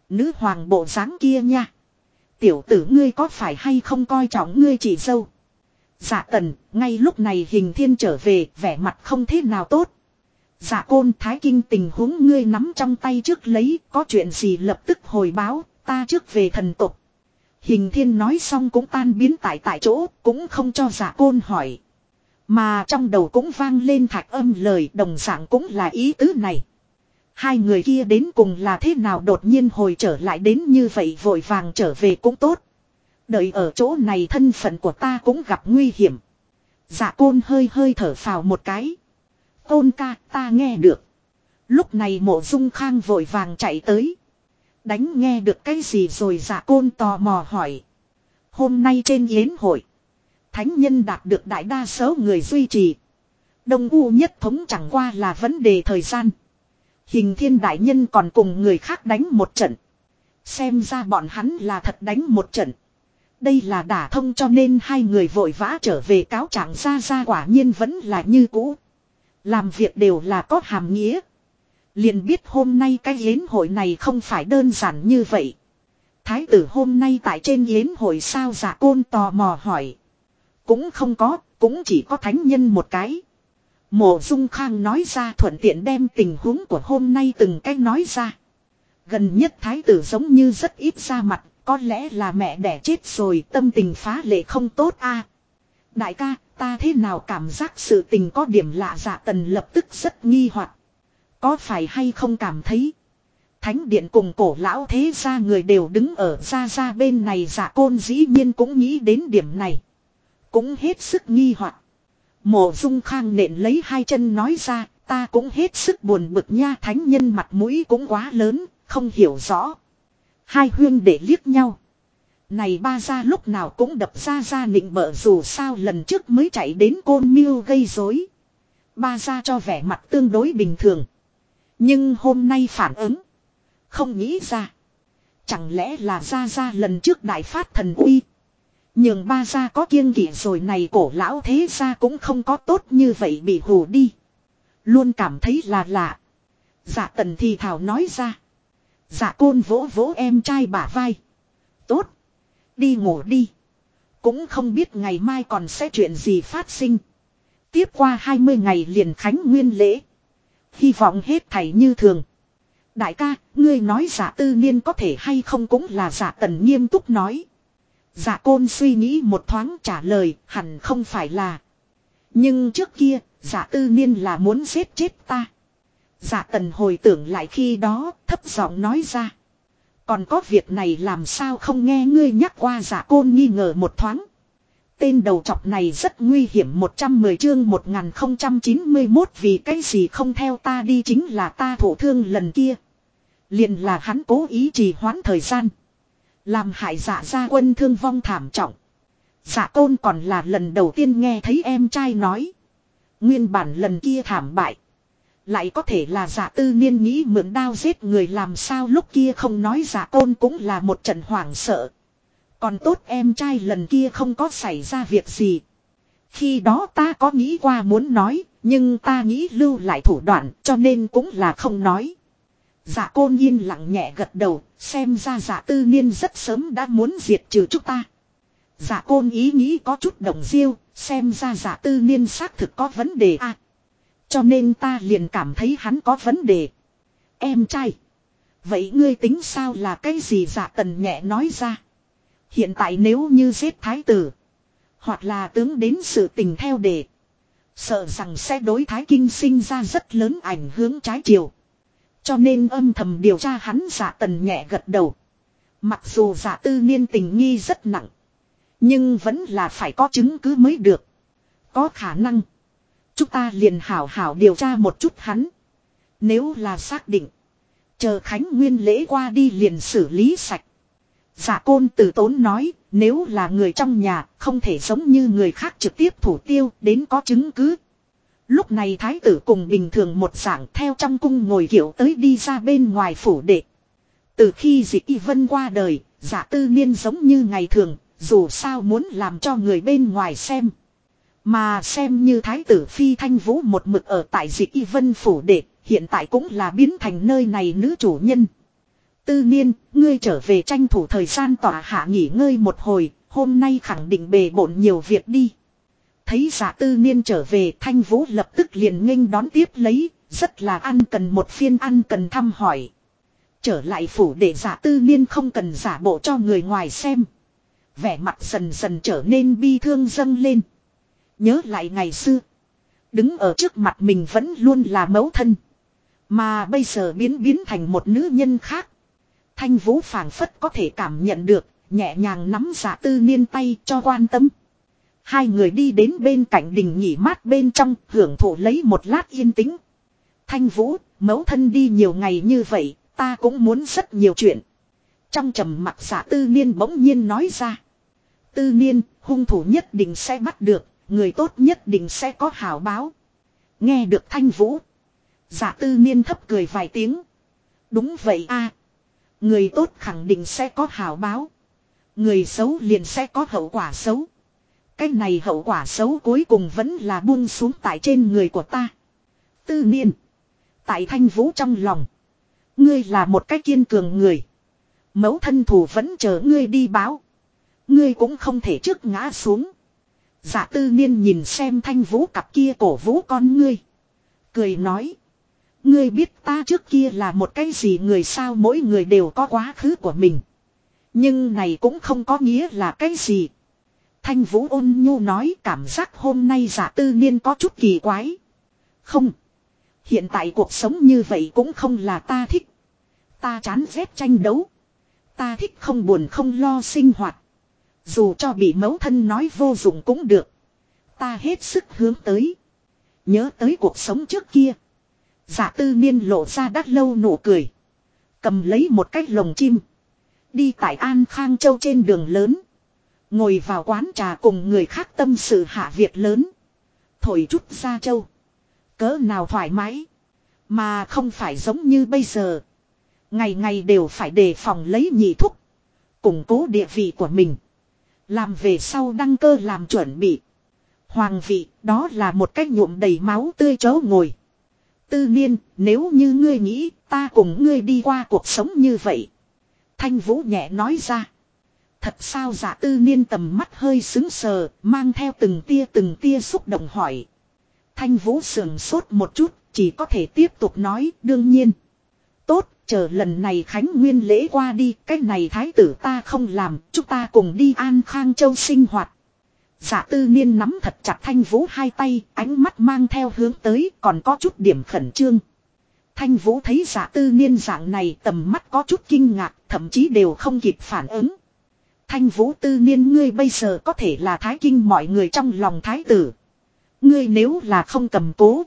Nữ hoàng bộ dáng kia nha. Tiểu tử ngươi có phải hay không coi trọng ngươi chỉ dâu. Dạ tần, ngay lúc này hình thiên trở về, vẻ mặt không thế nào tốt. Dạ côn thái kinh tình huống ngươi nắm trong tay trước lấy, có chuyện gì lập tức hồi báo, ta trước về thần tục. Hình thiên nói xong cũng tan biến tại tại chỗ, cũng không cho dạ côn hỏi. Mà trong đầu cũng vang lên thạch âm lời đồng dạng cũng là ý tứ này. Hai người kia đến cùng là thế nào đột nhiên hồi trở lại đến như vậy vội vàng trở về cũng tốt. Đợi ở chỗ này thân phận của ta cũng gặp nguy hiểm. Dạ côn hơi hơi thở phào một cái. Côn ca, ta nghe được. Lúc này mộ dung khang vội vàng chạy tới. Đánh nghe được cái gì rồi dạ côn tò mò hỏi. Hôm nay trên yến hội. Thánh nhân đạt được đại đa số người duy trì. Đông U nhất thống chẳng qua là vấn đề thời gian. Hình thiên đại nhân còn cùng người khác đánh một trận. Xem ra bọn hắn là thật đánh một trận. Đây là đả thông cho nên hai người vội vã trở về cáo trạng ra ra quả nhiên vẫn là như cũ. Làm việc đều là có hàm nghĩa. Liền biết hôm nay cái yến hội này không phải đơn giản như vậy. Thái tử hôm nay tại trên yến hội sao giả côn tò mò hỏi. Cũng không có, cũng chỉ có thánh nhân một cái. Mộ Dung Khang nói ra thuận tiện đem tình huống của hôm nay từng cách nói ra. Gần nhất thái tử giống như rất ít ra mặt, có lẽ là mẹ đẻ chết rồi tâm tình phá lệ không tốt a. Đại ca, ta thế nào cảm giác sự tình có điểm lạ dạ tần lập tức rất nghi hoặc Có phải hay không cảm thấy. Thánh điện cùng cổ lão thế gia người đều đứng ở ra ra bên này dạ côn dĩ nhiên cũng nghĩ đến điểm này. Cũng hết sức nghi hoặc Mộ dung khang nện lấy hai chân nói ra, ta cũng hết sức buồn bực nha thánh nhân mặt mũi cũng quá lớn, không hiểu rõ. Hai huyên để liếc nhau. Này ba ra lúc nào cũng đập ra ra nịnh bợ dù sao lần trước mới chạy đến côn miêu gây rối. Ba ra cho vẻ mặt tương đối bình thường. Nhưng hôm nay phản ứng. Không nghĩ ra. Chẳng lẽ là ra ra lần trước đại phát thần uy. Nhưng ba gia có kiêng kỵ rồi này cổ lão thế gia cũng không có tốt như vậy bị hù đi. Luôn cảm thấy là lạ. Dạ tần thì thảo nói ra. Dạ côn vỗ vỗ em trai bả vai. Tốt. Đi ngủ đi. Cũng không biết ngày mai còn sẽ chuyện gì phát sinh. Tiếp qua 20 ngày liền khánh nguyên lễ. Hy vọng hết thảy như thường. Đại ca, ngươi nói giả tư niên có thể hay không cũng là giả tần nghiêm túc nói. Dạ côn suy nghĩ một thoáng trả lời hẳn không phải là. Nhưng trước kia, dạ tư niên là muốn giết chết ta. Dạ tần hồi tưởng lại khi đó, thấp giọng nói ra. Còn có việc này làm sao không nghe ngươi nhắc qua dạ côn nghi ngờ một thoáng. Tên đầu trọc này rất nguy hiểm 110 chương 1091 vì cái gì không theo ta đi chính là ta thổ thương lần kia. liền là hắn cố ý trì hoãn thời gian. Làm hại dạ gia quân thương vong thảm trọng. Dạ côn còn là lần đầu tiên nghe thấy em trai nói. Nguyên bản lần kia thảm bại. Lại có thể là dạ tư niên nghĩ mượn đao giết người làm sao lúc kia không nói dạ côn cũng là một trận hoảng sợ. Còn tốt em trai lần kia không có xảy ra việc gì. Khi đó ta có nghĩ qua muốn nói, nhưng ta nghĩ lưu lại thủ đoạn cho nên cũng là không nói. Dạ côn yên lặng nhẹ gật đầu, xem ra dạ tư niên rất sớm đã muốn diệt trừ chúng ta. Dạ côn ý nghĩ có chút động diêu, xem ra dạ tư niên xác thực có vấn đề à. Cho nên ta liền cảm thấy hắn có vấn đề. Em trai. Vậy ngươi tính sao là cái gì dạ tần nhẹ nói ra. Hiện tại nếu như giết thái tử. Hoặc là tướng đến sự tình theo đề. Sợ rằng sẽ đối thái kinh sinh ra rất lớn ảnh hướng trái chiều. Cho nên âm thầm điều tra hắn giả tần nhẹ gật đầu. Mặc dù giả tư niên tình nghi rất nặng. Nhưng vẫn là phải có chứng cứ mới được. Có khả năng. Chúng ta liền hảo hảo điều tra một chút hắn. Nếu là xác định. Chờ Khánh Nguyên lễ qua đi liền xử lý sạch. Giả côn tử tốn nói, nếu là người trong nhà, không thể giống như người khác trực tiếp thủ tiêu, đến có chứng cứ. Lúc này thái tử cùng bình thường một dạng theo trong cung ngồi kiểu tới đi ra bên ngoài phủ đệ. Từ khi dị y vân qua đời, giả tư niên giống như ngày thường, dù sao muốn làm cho người bên ngoài xem. Mà xem như thái tử phi thanh vũ một mực ở tại dị y vân phủ đệ, hiện tại cũng là biến thành nơi này nữ chủ nhân. Tư niên, ngươi trở về tranh thủ thời gian tỏa hạ nghỉ ngơi một hồi, hôm nay khẳng định bề bộn nhiều việc đi. Thấy giả tư niên trở về thanh vũ lập tức liền nghênh đón tiếp lấy, rất là ăn cần một phiên ăn cần thăm hỏi. Trở lại phủ để giả tư niên không cần giả bộ cho người ngoài xem. Vẻ mặt dần dần trở nên bi thương dâng lên. Nhớ lại ngày xưa. Đứng ở trước mặt mình vẫn luôn là mẫu thân. Mà bây giờ biến biến thành một nữ nhân khác. Thanh vũ phảng phất có thể cảm nhận được, nhẹ nhàng nắm giả tư niên tay cho quan tâm. Hai người đi đến bên cạnh đình nghỉ mát bên trong, hưởng thụ lấy một lát yên tĩnh. Thanh Vũ, mẫu thân đi nhiều ngày như vậy, ta cũng muốn rất nhiều chuyện. Trong trầm mặc giả tư niên bỗng nhiên nói ra. Tư niên, hung thủ nhất định sẽ bắt được, người tốt nhất định sẽ có hảo báo. Nghe được Thanh Vũ. Giả tư niên thấp cười vài tiếng. Đúng vậy a Người tốt khẳng định sẽ có hảo báo. Người xấu liền sẽ có hậu quả xấu. Cái này hậu quả xấu cuối cùng vẫn là buông xuống tại trên người của ta. Tư niên. Tại thanh vũ trong lòng. Ngươi là một cái kiên cường người. Mẫu thân thủ vẫn chờ ngươi đi báo. Ngươi cũng không thể trước ngã xuống. giả tư niên nhìn xem thanh vũ cặp kia cổ vũ con ngươi. Cười nói. Ngươi biết ta trước kia là một cái gì người sao mỗi người đều có quá khứ của mình. Nhưng này cũng không có nghĩa là cái gì. Thanh Vũ ôn nhu nói, cảm giác hôm nay giả tư niên có chút kỳ quái. Không. Hiện tại cuộc sống như vậy cũng không là ta thích. Ta chán ghét tranh đấu. Ta thích không buồn không lo sinh hoạt. Dù cho bị mẫu thân nói vô dụng cũng được. Ta hết sức hướng tới. Nhớ tới cuộc sống trước kia. Giả tư niên lộ ra đắt lâu nụ cười. Cầm lấy một cái lồng chim. Đi tại An Khang Châu trên đường lớn. Ngồi vào quán trà cùng người khác tâm sự hạ việc lớn. Thổi chút ra châu. Cỡ nào thoải mái. Mà không phải giống như bây giờ. Ngày ngày đều phải đề phòng lấy nhị thúc. Củng cố địa vị của mình. Làm về sau đăng cơ làm chuẩn bị. Hoàng vị, đó là một cách nhuộm đầy máu tươi chó ngồi. Tư niên, nếu như ngươi nghĩ, ta cùng ngươi đi qua cuộc sống như vậy. Thanh Vũ nhẹ nói ra. Thật sao giả tư niên tầm mắt hơi xứng sờ, mang theo từng tia từng tia xúc động hỏi. Thanh Vũ sườn sốt một chút, chỉ có thể tiếp tục nói, đương nhiên. Tốt, chờ lần này Khánh Nguyên lễ qua đi, cái này thái tử ta không làm, chúng ta cùng đi An Khang Châu sinh hoạt. Giả tư niên nắm thật chặt Thanh Vũ hai tay, ánh mắt mang theo hướng tới, còn có chút điểm khẩn trương. Thanh Vũ thấy giả tư niên dạng này tầm mắt có chút kinh ngạc, thậm chí đều không kịp phản ứng. Thanh Vũ tư niên, ngươi bây giờ có thể là thái kinh mọi người trong lòng thái tử. Ngươi nếu là không cầm cố.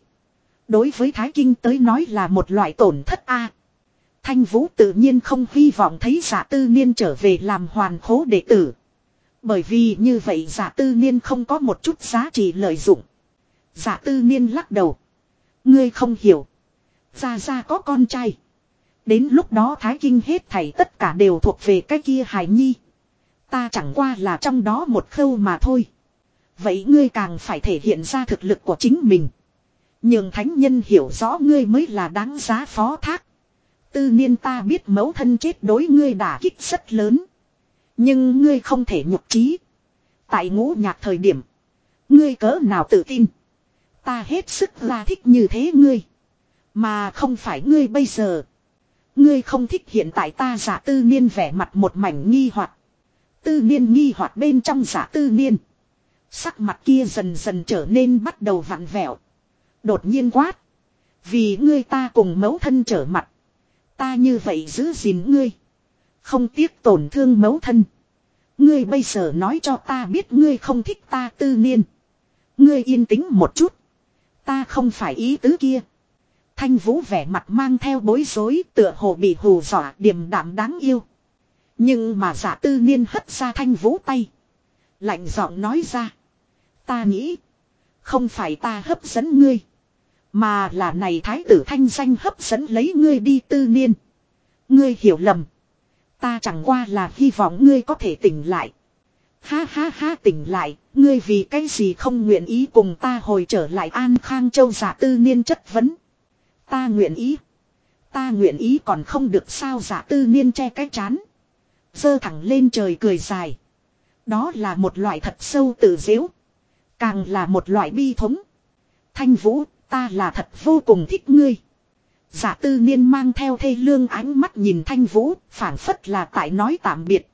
Đối với thái kinh tới nói là một loại tổn thất a. Thanh Vũ tự nhiên không hy vọng thấy giả tư niên trở về làm hoàn khố đệ tử. Bởi vì như vậy giả tư niên không có một chút giá trị lợi dụng. Giả tư niên lắc đầu. Ngươi không hiểu. Gia Gia có con trai. Đến lúc đó Thái Kinh hết thảy tất cả đều thuộc về cái kia Hải Nhi. Ta chẳng qua là trong đó một khâu mà thôi. Vậy ngươi càng phải thể hiện ra thực lực của chính mình. Nhưng thánh nhân hiểu rõ ngươi mới là đáng giá phó thác. Tư niên ta biết mẫu thân chết đối ngươi đả kích rất lớn. Nhưng ngươi không thể nhục trí. Tại ngũ nhạc thời điểm. Ngươi cỡ nào tự tin. Ta hết sức là thích như thế ngươi. Mà không phải ngươi bây giờ. Ngươi không thích hiện tại ta giả tư niên vẻ mặt một mảnh nghi hoặc Tư niên nghi hoặc bên trong giả tư niên. Sắc mặt kia dần dần trở nên bắt đầu vặn vẹo. Đột nhiên quát. Vì ngươi ta cùng mấu thân trở mặt. Ta như vậy giữ gìn ngươi. Không tiếc tổn thương mấu thân. Ngươi bây giờ nói cho ta biết ngươi không thích ta tư niên. Ngươi yên tĩnh một chút. Ta không phải ý tứ kia. Thanh Vũ vẻ mặt mang theo bối rối tựa hồ bị hù dọa điềm đạm đáng yêu. Nhưng mà giả tư niên hất ra Thanh Vũ tay. Lạnh giọng nói ra. Ta nghĩ. Không phải ta hấp dẫn ngươi. Mà là này thái tử thanh danh hấp dẫn lấy ngươi đi tư niên. Ngươi hiểu lầm. Ta chẳng qua là hy vọng ngươi có thể tỉnh lại. Ha ha ha tỉnh lại, ngươi vì cái gì không nguyện ý cùng ta hồi trở lại An Khang Châu giả tư niên chất vấn. Ta nguyện ý. Ta nguyện ý còn không được sao giả tư niên che cái chán. Dơ thẳng lên trời cười dài. Đó là một loại thật sâu tự dễu. Càng là một loại bi thống. Thanh vũ, ta là thật vô cùng thích ngươi. Giả tư niên mang theo thê lương ánh mắt nhìn thanh vũ, phản phất là tại nói tạm biệt.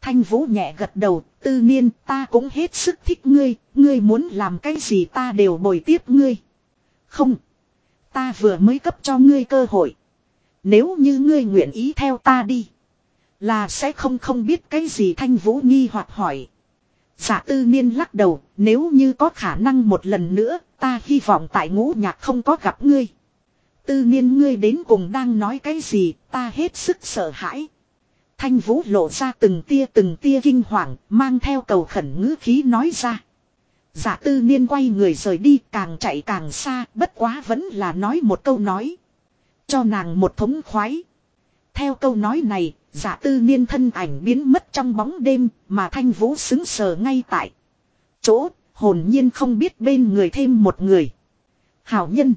Thanh vũ nhẹ gật đầu, tư niên ta cũng hết sức thích ngươi, ngươi muốn làm cái gì ta đều bồi tiếp ngươi. Không. Ta vừa mới cấp cho ngươi cơ hội. Nếu như ngươi nguyện ý theo ta đi. Là sẽ không không biết cái gì thanh vũ nghi hoặc hỏi. Giả tư niên lắc đầu, nếu như có khả năng một lần nữa, ta hy vọng tại ngũ nhạc không có gặp ngươi. Tư niên ngươi đến cùng đang nói cái gì, ta hết sức sợ hãi. Thanh vũ lộ ra từng tia từng tia kinh hoàng, mang theo cầu khẩn ngữ khí nói ra. Giả tư niên quay người rời đi, càng chạy càng xa, bất quá vẫn là nói một câu nói. Cho nàng một thống khoái. Theo câu nói này, giả tư niên thân ảnh biến mất trong bóng đêm, mà thanh vũ xứng sờ ngay tại. Chỗ, hồn nhiên không biết bên người thêm một người. Hảo nhân.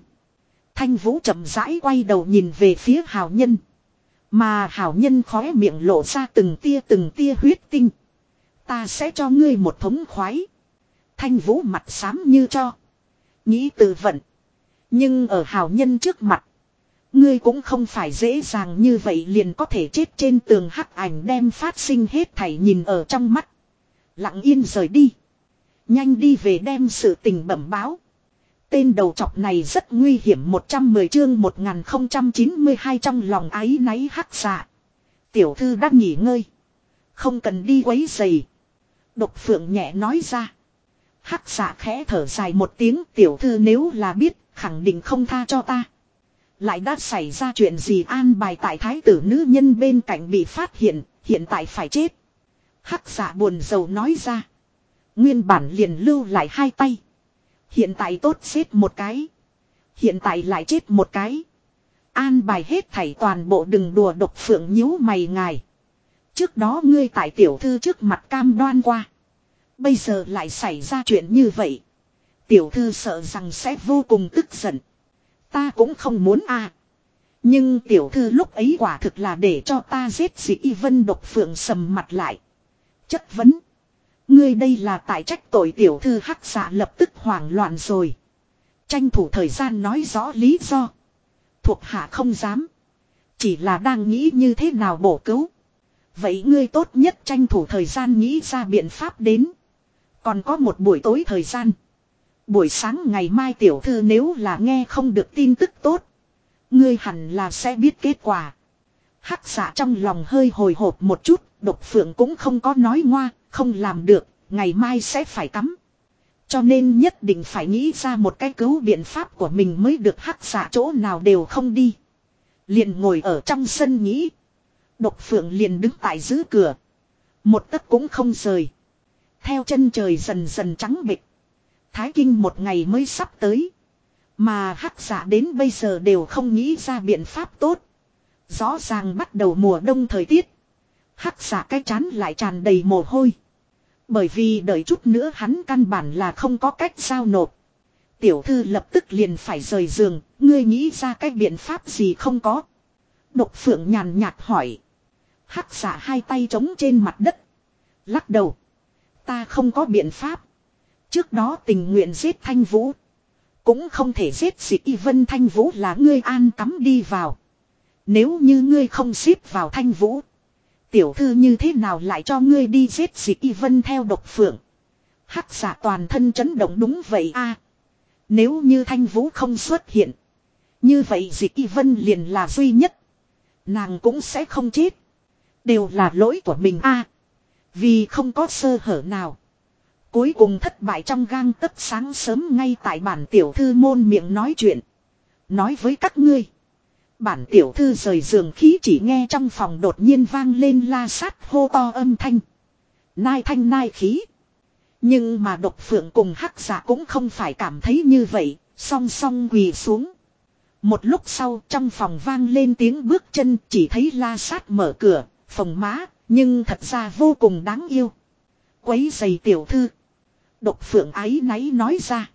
Thanh vũ chậm rãi quay đầu nhìn về phía hảo nhân. Mà hảo nhân khóe miệng lộ ra từng tia từng tia huyết tinh. Ta sẽ cho ngươi một thống khoái. Thanh vũ mặt xám như cho. Nghĩ tự vận. Nhưng ở hảo nhân trước mặt. Ngươi cũng không phải dễ dàng như vậy liền có thể chết trên tường hắc ảnh đem phát sinh hết thảy nhìn ở trong mắt. Lặng yên rời đi. Nhanh đi về đem sự tình bẩm báo. Tên đầu chọc này rất nguy hiểm 110 chương 1092 trong lòng ái náy hắc dạ. Tiểu thư đã nghỉ ngơi. Không cần đi quấy giày. Độc phượng nhẹ nói ra. Hắc dạ khẽ thở dài một tiếng, tiểu thư nếu là biết, khẳng định không tha cho ta. Lại đã xảy ra chuyện gì an bài tại thái tử nữ nhân bên cạnh bị phát hiện, hiện tại phải chết. Hắc giả buồn rầu nói ra. Nguyên bản liền lưu lại hai tay. Hiện tại tốt xếp một cái. Hiện tại lại chết một cái. An bài hết thảy toàn bộ đừng đùa độc phượng nhíu mày ngài. Trước đó ngươi tại tiểu thư trước mặt cam đoan qua. Bây giờ lại xảy ra chuyện như vậy. Tiểu thư sợ rằng sẽ vô cùng tức giận. Ta cũng không muốn à. Nhưng tiểu thư lúc ấy quả thực là để cho ta giết dị y vân độc phượng sầm mặt lại. Chất vấn. Ngươi đây là tại trách tội tiểu thư hắc xạ lập tức hoảng loạn rồi. Tranh thủ thời gian nói rõ lý do. Thuộc hạ không dám. Chỉ là đang nghĩ như thế nào bổ cứu. Vậy ngươi tốt nhất tranh thủ thời gian nghĩ ra biện pháp đến. Còn có một buổi tối thời gian. Buổi sáng ngày mai tiểu thư nếu là nghe không được tin tức tốt. Ngươi hẳn là sẽ biết kết quả. Hắc xạ trong lòng hơi hồi hộp một chút, độc phượng cũng không có nói ngoa, không làm được, ngày mai sẽ phải cắm. Cho nên nhất định phải nghĩ ra một cái cứu biện pháp của mình mới được hắc xạ chỗ nào đều không đi. Liền ngồi ở trong sân nghĩ. Độc phượng liền đứng tại giữ cửa. Một tấc cũng không rời. Theo chân trời dần dần trắng bịch. Thái Kinh một ngày mới sắp tới. Mà hắc giả đến bây giờ đều không nghĩ ra biện pháp tốt. Rõ ràng bắt đầu mùa đông thời tiết. Hắc giả cái chán lại tràn đầy mồ hôi. Bởi vì đợi chút nữa hắn căn bản là không có cách giao nộp. Tiểu thư lập tức liền phải rời giường, ngươi nghĩ ra cái biện pháp gì không có. Độc phượng nhàn nhạt hỏi. Hắc giả hai tay trống trên mặt đất. Lắc đầu. Ta không có biện pháp. Trước đó tình nguyện giết Thanh Vũ. Cũng không thể giết dị y vân Thanh Vũ là ngươi an cắm đi vào. Nếu như ngươi không xếp vào Thanh Vũ. Tiểu thư như thế nào lại cho ngươi đi giết dị y vân theo độc phượng. Hắc giả toàn thân chấn động đúng vậy a. nếu như Thanh Vũ không xuất hiện. Như vậy dị y vân liền là duy nhất. Nàng cũng sẽ không chết. Đều là lỗi của mình a. vì không có sơ hở nào. Cuối cùng thất bại trong gang tấc sáng sớm ngay tại bản tiểu thư môn miệng nói chuyện. Nói với các ngươi. Bản tiểu thư rời giường khí chỉ nghe trong phòng đột nhiên vang lên la sát hô to âm thanh. Nai thanh nai khí. Nhưng mà độc phượng cùng hắc giả cũng không phải cảm thấy như vậy, song song quỳ xuống. Một lúc sau trong phòng vang lên tiếng bước chân chỉ thấy la sát mở cửa, phòng má, nhưng thật ra vô cùng đáng yêu. Quấy giày tiểu thư. Độc phượng ái náy nói ra.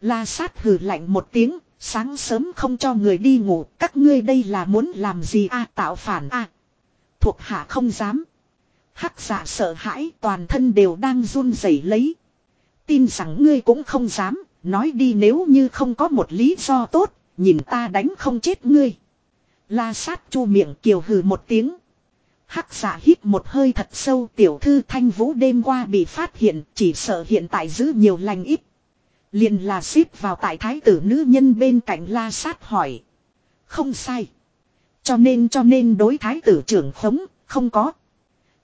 La sát hừ lạnh một tiếng, sáng sớm không cho người đi ngủ, các ngươi đây là muốn làm gì a tạo phản a Thuộc hạ không dám. Hắc giả sợ hãi toàn thân đều đang run rẩy lấy. Tin rằng ngươi cũng không dám, nói đi nếu như không có một lý do tốt, nhìn ta đánh không chết ngươi. La sát chu miệng kiều hừ một tiếng. Hắc giả hít một hơi thật sâu tiểu thư thanh vũ đêm qua bị phát hiện chỉ sợ hiện tại giữ nhiều lành ít. liền là xếp vào tại thái tử nữ nhân bên cạnh la sát hỏi. Không sai. Cho nên cho nên đối thái tử trưởng khống, không có.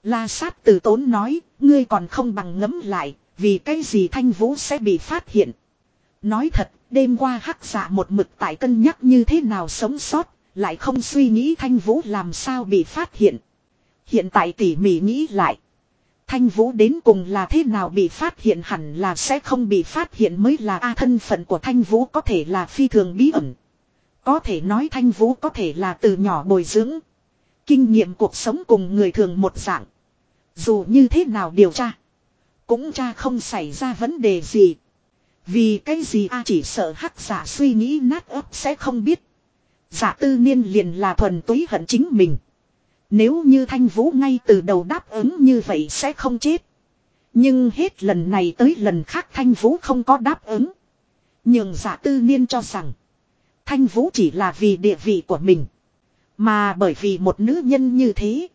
La sát từ tốn nói, ngươi còn không bằng ngấm lại, vì cái gì thanh vũ sẽ bị phát hiện. Nói thật, đêm qua hắc giả một mực tại cân nhắc như thế nào sống sót, lại không suy nghĩ thanh vũ làm sao bị phát hiện. Hiện tại tỉ mỉ nghĩ lại. Thanh vũ đến cùng là thế nào bị phát hiện hẳn là sẽ không bị phát hiện mới là A thân phận của thanh vũ có thể là phi thường bí ẩn. Có thể nói thanh vũ có thể là từ nhỏ bồi dưỡng. Kinh nghiệm cuộc sống cùng người thường một dạng. Dù như thế nào điều tra. Cũng cha không xảy ra vấn đề gì. Vì cái gì a chỉ sợ hắc giả suy nghĩ nát ấp sẽ không biết. Giả tư niên liền là thuần túy hận chính mình. Nếu như thanh vũ ngay từ đầu đáp ứng như vậy sẽ không chết. Nhưng hết lần này tới lần khác thanh vũ không có đáp ứng. Nhưng giả tư niên cho rằng. Thanh vũ chỉ là vì địa vị của mình. Mà bởi vì một nữ nhân như thế.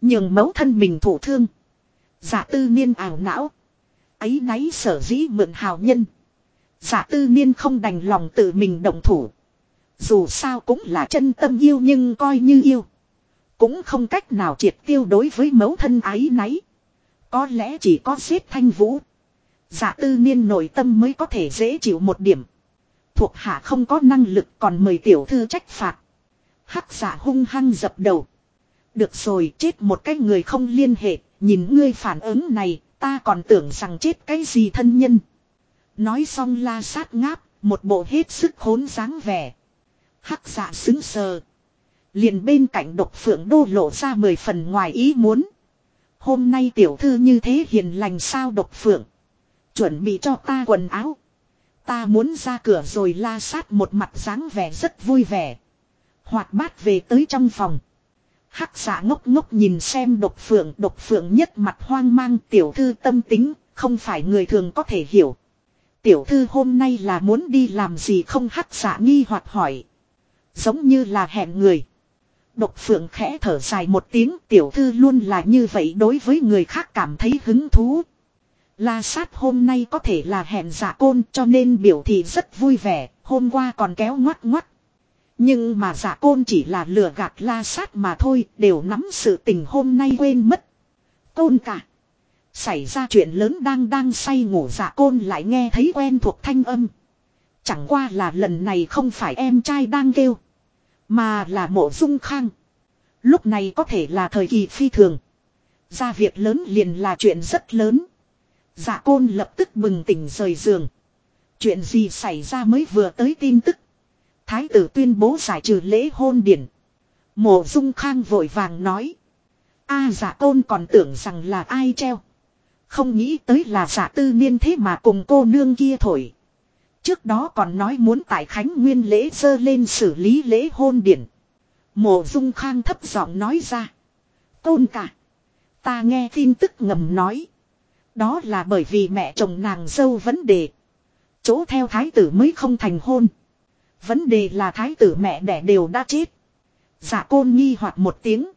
Nhưng mẫu thân mình thổ thương. Giả tư niên ảo não. Ấy náy sở dĩ mượn hào nhân. Giả tư niên không đành lòng tự mình động thủ. Dù sao cũng là chân tâm yêu nhưng coi như yêu. Cũng không cách nào triệt tiêu đối với mẫu thân ái náy. Có lẽ chỉ có xếp thanh vũ. Giả tư niên nội tâm mới có thể dễ chịu một điểm. Thuộc hạ không có năng lực còn mời tiểu thư trách phạt. Hắc giả hung hăng dập đầu. Được rồi, chết một cái người không liên hệ. Nhìn ngươi phản ứng này, ta còn tưởng rằng chết cái gì thân nhân. Nói xong la sát ngáp. Một bộ hết sức khốn dáng vẻ. Hắc giả xứng sờ. Liền bên cạnh độc phượng đô lộ ra mười phần ngoài ý muốn. Hôm nay tiểu thư như thế hiền lành sao độc phượng. Chuẩn bị cho ta quần áo. Ta muốn ra cửa rồi la sát một mặt dáng vẻ rất vui vẻ. Hoạt bát về tới trong phòng. Hắc giả ngốc ngốc nhìn xem độc phượng độc phượng nhất mặt hoang mang tiểu thư tâm tính, không phải người thường có thể hiểu. Tiểu thư hôm nay là muốn đi làm gì không hắc giả nghi hoặc hỏi. Giống như là hẹn người. Độc phượng khẽ thở dài một tiếng tiểu thư luôn là như vậy đối với người khác cảm thấy hứng thú. La sát hôm nay có thể là hẹn giả côn cho nên biểu thị rất vui vẻ, hôm qua còn kéo ngoắt ngoắt. Nhưng mà giả côn chỉ là lừa gạt la sát mà thôi, đều nắm sự tình hôm nay quên mất. Côn cả. Xảy ra chuyện lớn đang đang say ngủ giả côn lại nghe thấy quen thuộc thanh âm. Chẳng qua là lần này không phải em trai đang kêu. Mà là mộ dung khang. Lúc này có thể là thời kỳ phi thường. Ra việc lớn liền là chuyện rất lớn. Dạ côn lập tức bừng tỉnh rời giường. Chuyện gì xảy ra mới vừa tới tin tức. Thái tử tuyên bố giải trừ lễ hôn điển. Mộ dung khang vội vàng nói. a à, dạ tôn còn tưởng rằng là ai treo. Không nghĩ tới là giả tư niên thế mà cùng cô nương kia thổi. Trước đó còn nói muốn tại Khánh Nguyên lễ dơ lên xử lý lễ hôn điển. Mộ Dung Khang thấp giọng nói ra. Tôn cả. Ta nghe tin tức ngầm nói. Đó là bởi vì mẹ chồng nàng dâu vấn đề. Chỗ theo thái tử mới không thành hôn. Vấn đề là thái tử mẹ đẻ đều đã chết. Giả côn nghi hoặc một tiếng.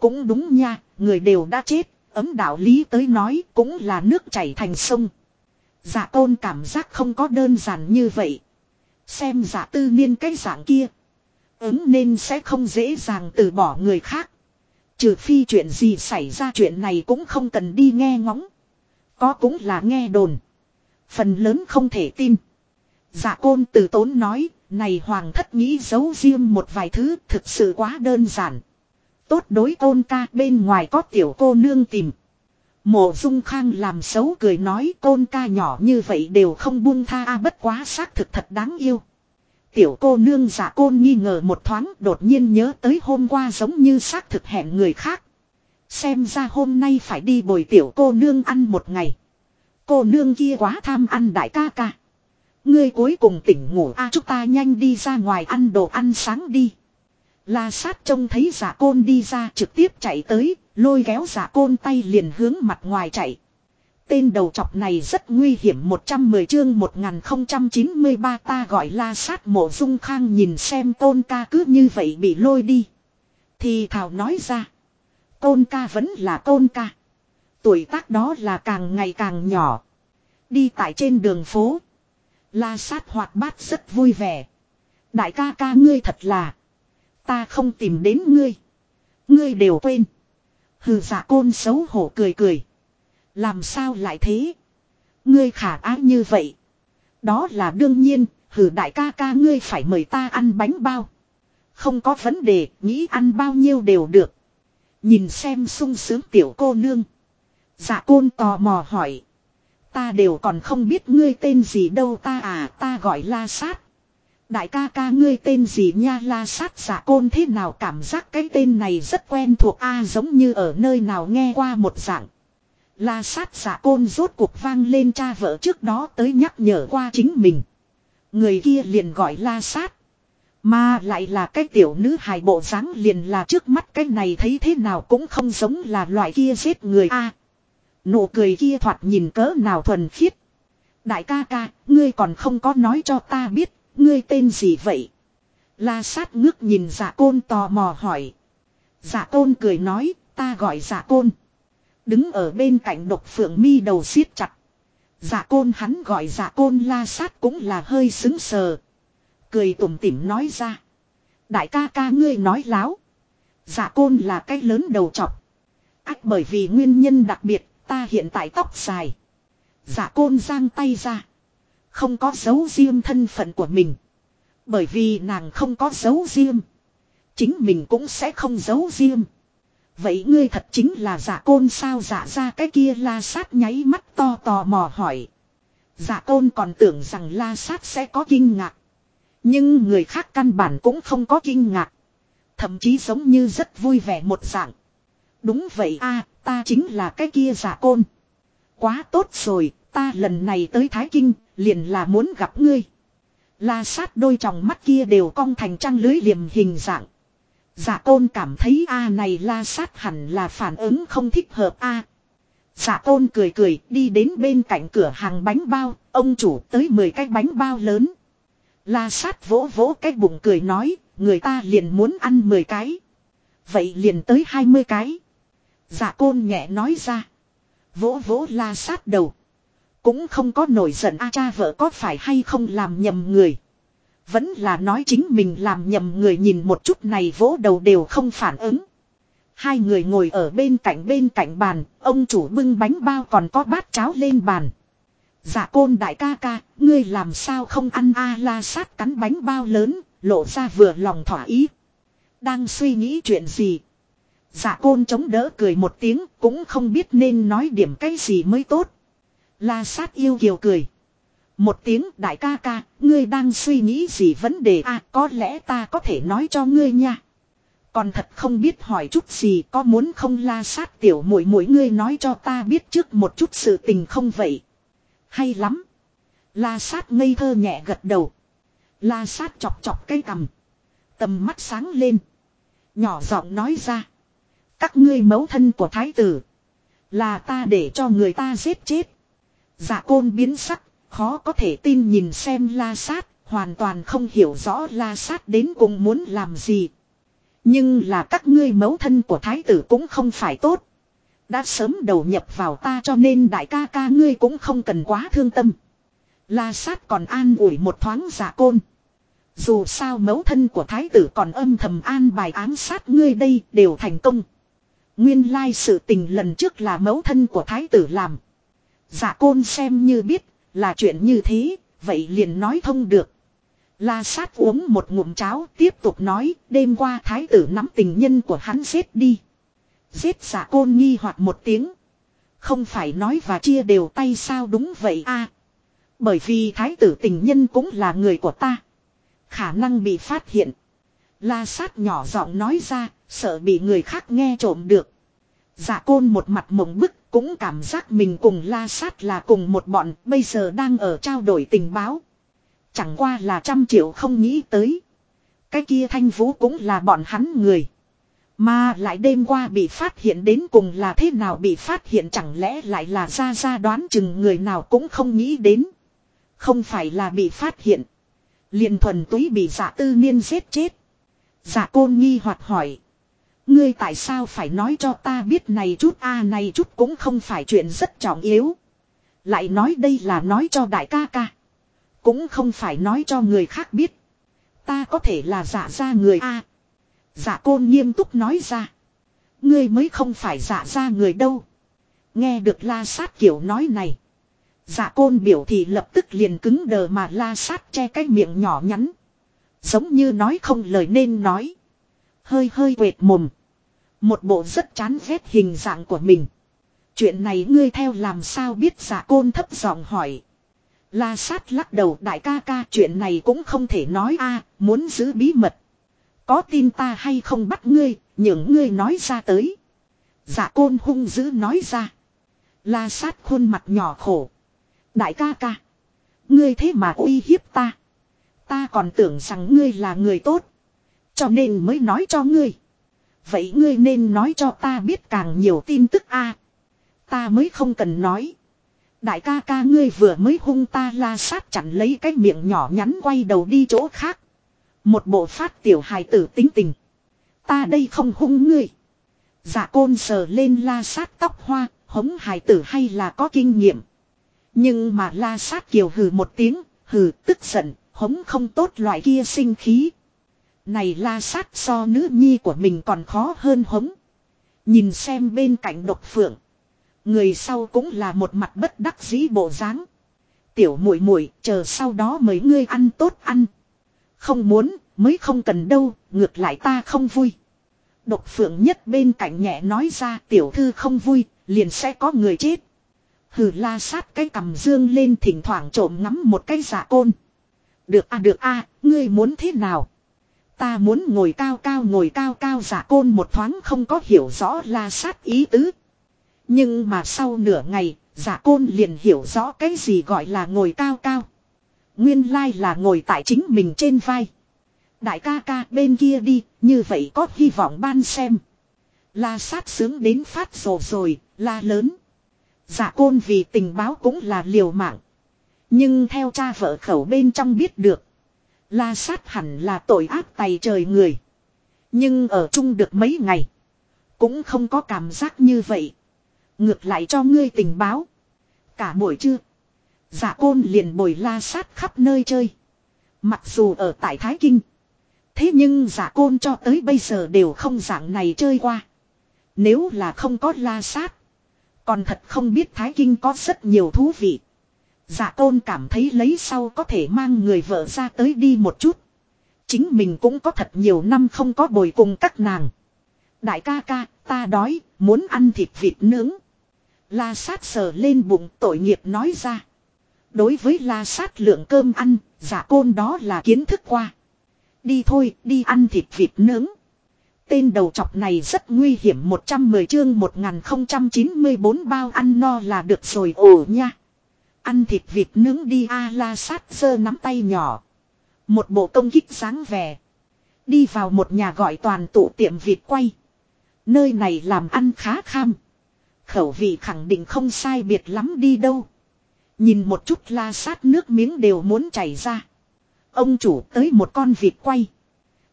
Cũng đúng nha, người đều đã chết. Ấm đạo lý tới nói cũng là nước chảy thành sông. Giả tôn cảm giác không có đơn giản như vậy. Xem giả tư niên cái dạng kia. Ứng nên sẽ không dễ dàng từ bỏ người khác. Trừ phi chuyện gì xảy ra chuyện này cũng không cần đi nghe ngóng. Có cũng là nghe đồn. Phần lớn không thể tin. Dạ côn từ tốn nói, này hoàng thất nghĩ giấu riêng một vài thứ thực sự quá đơn giản. Tốt đối tôn ca bên ngoài có tiểu cô nương tìm. Mộ dung khang làm xấu cười nói côn ca nhỏ như vậy đều không buông tha a bất quá xác thực thật đáng yêu. Tiểu cô nương giả côn nghi ngờ một thoáng đột nhiên nhớ tới hôm qua giống như xác thực hẹn người khác. Xem ra hôm nay phải đi bồi tiểu cô nương ăn một ngày. Cô nương kia quá tham ăn đại ca ca. Ngươi cuối cùng tỉnh ngủ a chúng ta nhanh đi ra ngoài ăn đồ ăn sáng đi. La sát trông thấy giả côn đi ra trực tiếp chạy tới, lôi kéo giả côn tay liền hướng mặt ngoài chạy. Tên đầu chọc này rất nguy hiểm 110 chương 1093 ta gọi la sát mộ dung khang nhìn xem tôn ca cứ như vậy bị lôi đi. Thì thảo nói ra. Tôn ca vẫn là tôn ca. Tuổi tác đó là càng ngày càng nhỏ. Đi tại trên đường phố. La sát hoạt bát rất vui vẻ. Đại ca ca ngươi thật là. Ta không tìm đến ngươi. Ngươi đều quên. Hừ giả côn xấu hổ cười cười. Làm sao lại thế? Ngươi khả ái như vậy. Đó là đương nhiên, hừ đại ca ca ngươi phải mời ta ăn bánh bao. Không có vấn đề, nghĩ ăn bao nhiêu đều được. Nhìn xem sung sướng tiểu cô nương. Dạ côn tò mò hỏi. Ta đều còn không biết ngươi tên gì đâu ta à ta gọi la sát. Đại ca ca ngươi tên gì nha la sát giả côn thế nào cảm giác cái tên này rất quen thuộc a à, giống như ở nơi nào nghe qua một dạng. La sát giả côn rốt cuộc vang lên cha vợ trước đó tới nhắc nhở qua chính mình. Người kia liền gọi la sát. Mà lại là cái tiểu nữ hài bộ dáng liền là trước mắt cái này thấy thế nào cũng không giống là loại kia giết người a. À, nụ cười kia thoạt nhìn cỡ nào thuần khiết. Đại ca ca, ngươi còn không có nói cho ta biết Ngươi tên gì vậy? La sát ngước nhìn giả côn tò mò hỏi. Giả côn cười nói, ta gọi giả côn. Đứng ở bên cạnh độc phượng mi đầu siết chặt. Giả côn hắn gọi giả côn la sát cũng là hơi xứng sờ. Cười tủm tỉm nói ra. Đại ca ca ngươi nói láo. Giả côn là cái lớn đầu chọc. Ách bởi vì nguyên nhân đặc biệt, ta hiện tại tóc dài. Giả côn giang tay ra. Không có dấu riêng thân phận của mình. Bởi vì nàng không có dấu riêng. Chính mình cũng sẽ không giấu riêng. Vậy ngươi thật chính là giả côn sao giả ra cái kia la sát nháy mắt to tò mò hỏi. Giả côn còn tưởng rằng la sát sẽ có kinh ngạc. Nhưng người khác căn bản cũng không có kinh ngạc. Thậm chí giống như rất vui vẻ một dạng. Đúng vậy a ta chính là cái kia giả côn. Quá tốt rồi, ta lần này tới Thái Kinh, liền là muốn gặp ngươi. La sát đôi tròng mắt kia đều cong thành trăng lưới liềm hình dạng. giả tôn cảm thấy a này la sát hẳn là phản ứng không thích hợp a. À. Tôn cười cười đi đến bên cạnh cửa hàng bánh bao, ông chủ tới 10 cái bánh bao lớn. La sát vỗ vỗ cái bụng cười nói, người ta liền muốn ăn 10 cái. Vậy liền tới 20 cái. giả côn nhẹ nói ra. Vỗ vỗ la sát đầu. Cũng không có nổi giận a cha vợ có phải hay không làm nhầm người. Vẫn là nói chính mình làm nhầm người nhìn một chút này vỗ đầu đều không phản ứng. Hai người ngồi ở bên cạnh bên cạnh bàn, ông chủ bưng bánh bao còn có bát cháo lên bàn. Dạ côn đại ca ca, ngươi làm sao không ăn a la sát cắn bánh bao lớn, lộ ra vừa lòng thỏa ý. Đang suy nghĩ chuyện gì? Dạ côn chống đỡ cười một tiếng, cũng không biết nên nói điểm cái gì mới tốt. La sát yêu kiều cười. Một tiếng đại ca ca, ngươi đang suy nghĩ gì vấn đề à có lẽ ta có thể nói cho ngươi nha. Còn thật không biết hỏi chút gì có muốn không la sát tiểu mũi mũi ngươi nói cho ta biết trước một chút sự tình không vậy. Hay lắm. La sát ngây thơ nhẹ gật đầu. La sát chọc chọc cây cằm. Tầm mắt sáng lên. Nhỏ giọng nói ra. Các ngươi mấu thân của thái tử. Là ta để cho người ta giết chết. Dạ côn biến sắc, khó có thể tin nhìn xem la sát, hoàn toàn không hiểu rõ la sát đến cùng muốn làm gì. Nhưng là các ngươi mẫu thân của thái tử cũng không phải tốt. Đã sớm đầu nhập vào ta cho nên đại ca ca ngươi cũng không cần quá thương tâm. La sát còn an ủi một thoáng giả dạ côn. Dù sao mẫu thân của thái tử còn âm thầm an bài ám sát ngươi đây đều thành công. Nguyên lai sự tình lần trước là mẫu thân của thái tử làm. Dạ côn xem như biết, là chuyện như thế, vậy liền nói thông được. La sát uống một ngụm cháo tiếp tục nói, đêm qua thái tử nắm tình nhân của hắn giết đi. Giết giả dạ côn nghi hoặc một tiếng. Không phải nói và chia đều tay sao đúng vậy a Bởi vì thái tử tình nhân cũng là người của ta. Khả năng bị phát hiện. La sát nhỏ giọng nói ra, sợ bị người khác nghe trộm được. Dạ côn một mặt mộng bức cũng cảm giác mình cùng la sát là cùng một bọn, bây giờ đang ở trao đổi tình báo. Chẳng qua là trăm triệu không nghĩ tới. Cái kia thanh vũ cũng là bọn hắn người. Mà lại đêm qua bị phát hiện đến cùng là thế nào bị phát hiện chẳng lẽ lại là ra ra đoán chừng người nào cũng không nghĩ đến. Không phải là bị phát hiện. liền thuần túy bị giả tư niên giết chết. Giả côn nghi hoặc hỏi. Ngươi tại sao phải nói cho ta biết này chút a, này chút cũng không phải chuyện rất trọng yếu. Lại nói đây là nói cho đại ca ca. Cũng không phải nói cho người khác biết. Ta có thể là giả ra người a. Giả côn nghiêm túc nói ra. ngươi mới không phải giả ra người đâu. Nghe được la sát kiểu nói này. Dạ côn biểu thì lập tức liền cứng đờ mà la sát che cái miệng nhỏ nhắn. Giống như nói không lời nên nói. Hơi hơi quệt mồm. Một bộ rất chán ghét hình dạng của mình. Chuyện này ngươi theo làm sao biết giả côn thấp giọng hỏi. La sát lắc đầu đại ca ca chuyện này cũng không thể nói a muốn giữ bí mật. Có tin ta hay không bắt ngươi, những ngươi nói ra tới. Giả côn hung dữ nói ra. La sát khuôn mặt nhỏ khổ. Đại ca ca. Ngươi thế mà uy hiếp ta. Ta còn tưởng rằng ngươi là người tốt. Cho nên mới nói cho ngươi. Vậy ngươi nên nói cho ta biết càng nhiều tin tức a. Ta mới không cần nói. Đại ca ca ngươi vừa mới hung ta la sát chặn lấy cái miệng nhỏ nhắn quay đầu đi chỗ khác. Một bộ phát tiểu hài tử tính tình. Ta đây không hung ngươi. Dạ côn sờ lên la sát tóc hoa, hống hài tử hay là có kinh nghiệm. Nhưng mà la sát kiều hừ một tiếng, hừ tức giận, hống không tốt loại kia sinh khí. Này la sát so nữ nhi của mình còn khó hơn hống. Nhìn xem bên cạnh độc phượng. Người sau cũng là một mặt bất đắc dĩ bộ dáng. Tiểu muội muội chờ sau đó mấy ngươi ăn tốt ăn. Không muốn, mới không cần đâu, ngược lại ta không vui. Độc phượng nhất bên cạnh nhẹ nói ra tiểu thư không vui, liền sẽ có người chết. Hừ la sát cái cầm dương lên thỉnh thoảng trộm ngắm một cái giả côn. Được a được a ngươi muốn thế nào? Ta muốn ngồi cao cao ngồi cao cao giả côn một thoáng không có hiểu rõ la sát ý tứ. Nhưng mà sau nửa ngày, giả côn liền hiểu rõ cái gì gọi là ngồi cao cao. Nguyên lai là ngồi tại chính mình trên vai. Đại ca ca bên kia đi, như vậy có hy vọng ban xem. La sát sướng đến phát rồ rồi, la lớn. Giả côn vì tình báo cũng là liều mạng. Nhưng theo cha vợ khẩu bên trong biết được. La sát hẳn là tội ác tày trời người. Nhưng ở chung được mấy ngày. Cũng không có cảm giác như vậy. Ngược lại cho ngươi tình báo. Cả buổi trưa. Giả côn liền bồi la sát khắp nơi chơi. Mặc dù ở tại Thái Kinh. Thế nhưng giả côn cho tới bây giờ đều không dạng này chơi qua. Nếu là không có la sát. Còn thật không biết Thái Kinh có rất nhiều thú vị. Giả tôn cảm thấy lấy sau có thể mang người vợ ra tới đi một chút. Chính mình cũng có thật nhiều năm không có bồi cùng các nàng. Đại ca ca, ta đói, muốn ăn thịt vịt nướng. La sát sờ lên bụng tội nghiệp nói ra. Đối với la sát lượng cơm ăn, giả côn đó là kiến thức qua. Đi thôi, đi ăn thịt vịt nướng. Tên đầu chọc này rất nguy hiểm 110 chương 1094 bao ăn no là được rồi ồ nha. Ăn thịt vịt nướng đi a la sát sơ nắm tay nhỏ. Một bộ công kích sáng vẻ. Đi vào một nhà gọi toàn tụ tiệm vịt quay. Nơi này làm ăn khá kham. Khẩu vị khẳng định không sai biệt lắm đi đâu. Nhìn một chút la sát nước miếng đều muốn chảy ra. Ông chủ tới một con vịt quay.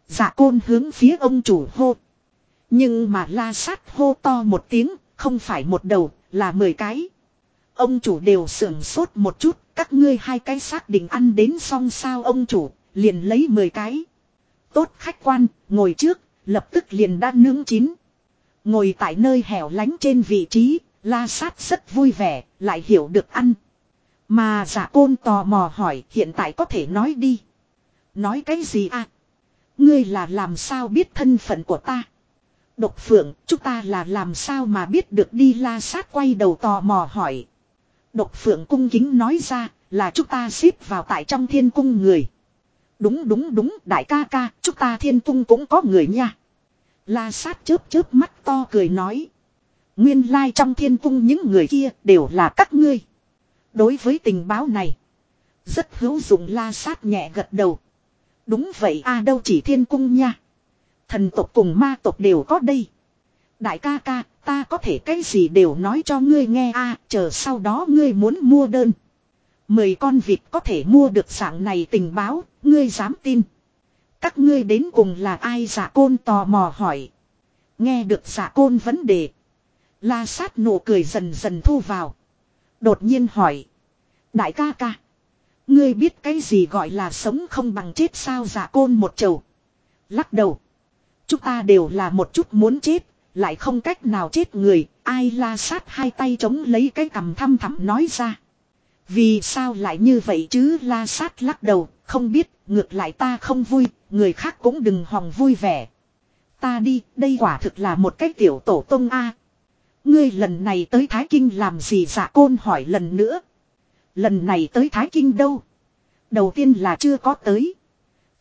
Dạ côn hướng phía ông chủ hô. Nhưng mà la sát hô to một tiếng, không phải một đầu, là mười cái. Ông chủ đều sưởng sốt một chút, các ngươi hai cái xác định ăn đến xong sao ông chủ, liền lấy mười cái. Tốt khách quan, ngồi trước, lập tức liền đã nướng chín. Ngồi tại nơi hẻo lánh trên vị trí, la sát rất vui vẻ, lại hiểu được ăn. Mà giả côn tò mò hỏi hiện tại có thể nói đi. Nói cái gì à? Ngươi là làm sao biết thân phận của ta? Độc phượng, chúng ta là làm sao mà biết được đi la sát quay đầu tò mò hỏi. Độc phượng cung kính nói ra, là chúng ta xếp vào tại trong thiên cung người. Đúng đúng đúng, đại ca ca, chúng ta thiên cung cũng có người nha. La sát chớp chớp mắt to cười nói. Nguyên lai trong thiên cung những người kia đều là các ngươi. Đối với tình báo này. Rất hữu dụng la sát nhẹ gật đầu. Đúng vậy a đâu chỉ thiên cung nha. Thần tộc cùng ma tộc đều có đây. Đại ca ca, ta có thể cái gì đều nói cho ngươi nghe a chờ sau đó ngươi muốn mua đơn. Mười con vịt có thể mua được dạng này tình báo, ngươi dám tin. Các ngươi đến cùng là ai giả côn tò mò hỏi. Nghe được giả côn vấn đề. La sát nụ cười dần dần thu vào. Đột nhiên hỏi. Đại ca ca. Ngươi biết cái gì gọi là sống không bằng chết sao giả côn một chầu. Lắc đầu. Chúng ta đều là một chút muốn chết, lại không cách nào chết người, ai la sát hai tay chống lấy cái cầm thăm thẳm nói ra. Vì sao lại như vậy chứ la sát lắc đầu, không biết, ngược lại ta không vui, người khác cũng đừng hòng vui vẻ. Ta đi, đây quả thực là một cái tiểu tổ tông A. Ngươi lần này tới Thái Kinh làm gì dạ côn hỏi lần nữa. Lần này tới Thái Kinh đâu? Đầu tiên là chưa có tới.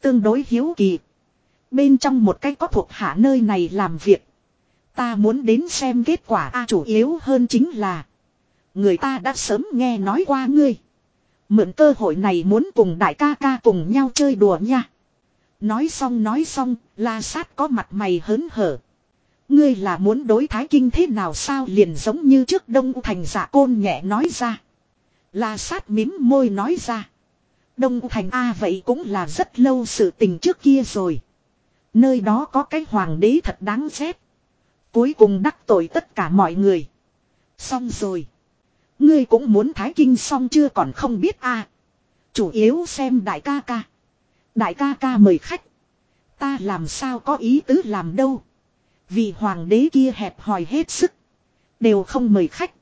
Tương đối hiếu kỳ. Bên trong một cái có thuộc hạ nơi này làm việc. Ta muốn đến xem kết quả A chủ yếu hơn chính là. Người ta đã sớm nghe nói qua ngươi. Mượn cơ hội này muốn cùng đại ca ca cùng nhau chơi đùa nha. Nói xong nói xong, la sát có mặt mày hớn hở. Ngươi là muốn đối thái kinh thế nào sao liền giống như trước đông thành giả côn nhẹ nói ra. La sát mím môi nói ra. Đông thành A vậy cũng là rất lâu sự tình trước kia rồi. Nơi đó có cái hoàng đế thật đáng ghét. Cuối cùng đắc tội tất cả mọi người. Xong rồi. Ngươi cũng muốn thái kinh xong chưa còn không biết a Chủ yếu xem đại ca ca. Đại ca ca mời khách. Ta làm sao có ý tứ làm đâu. Vì hoàng đế kia hẹp hòi hết sức. Đều không mời khách.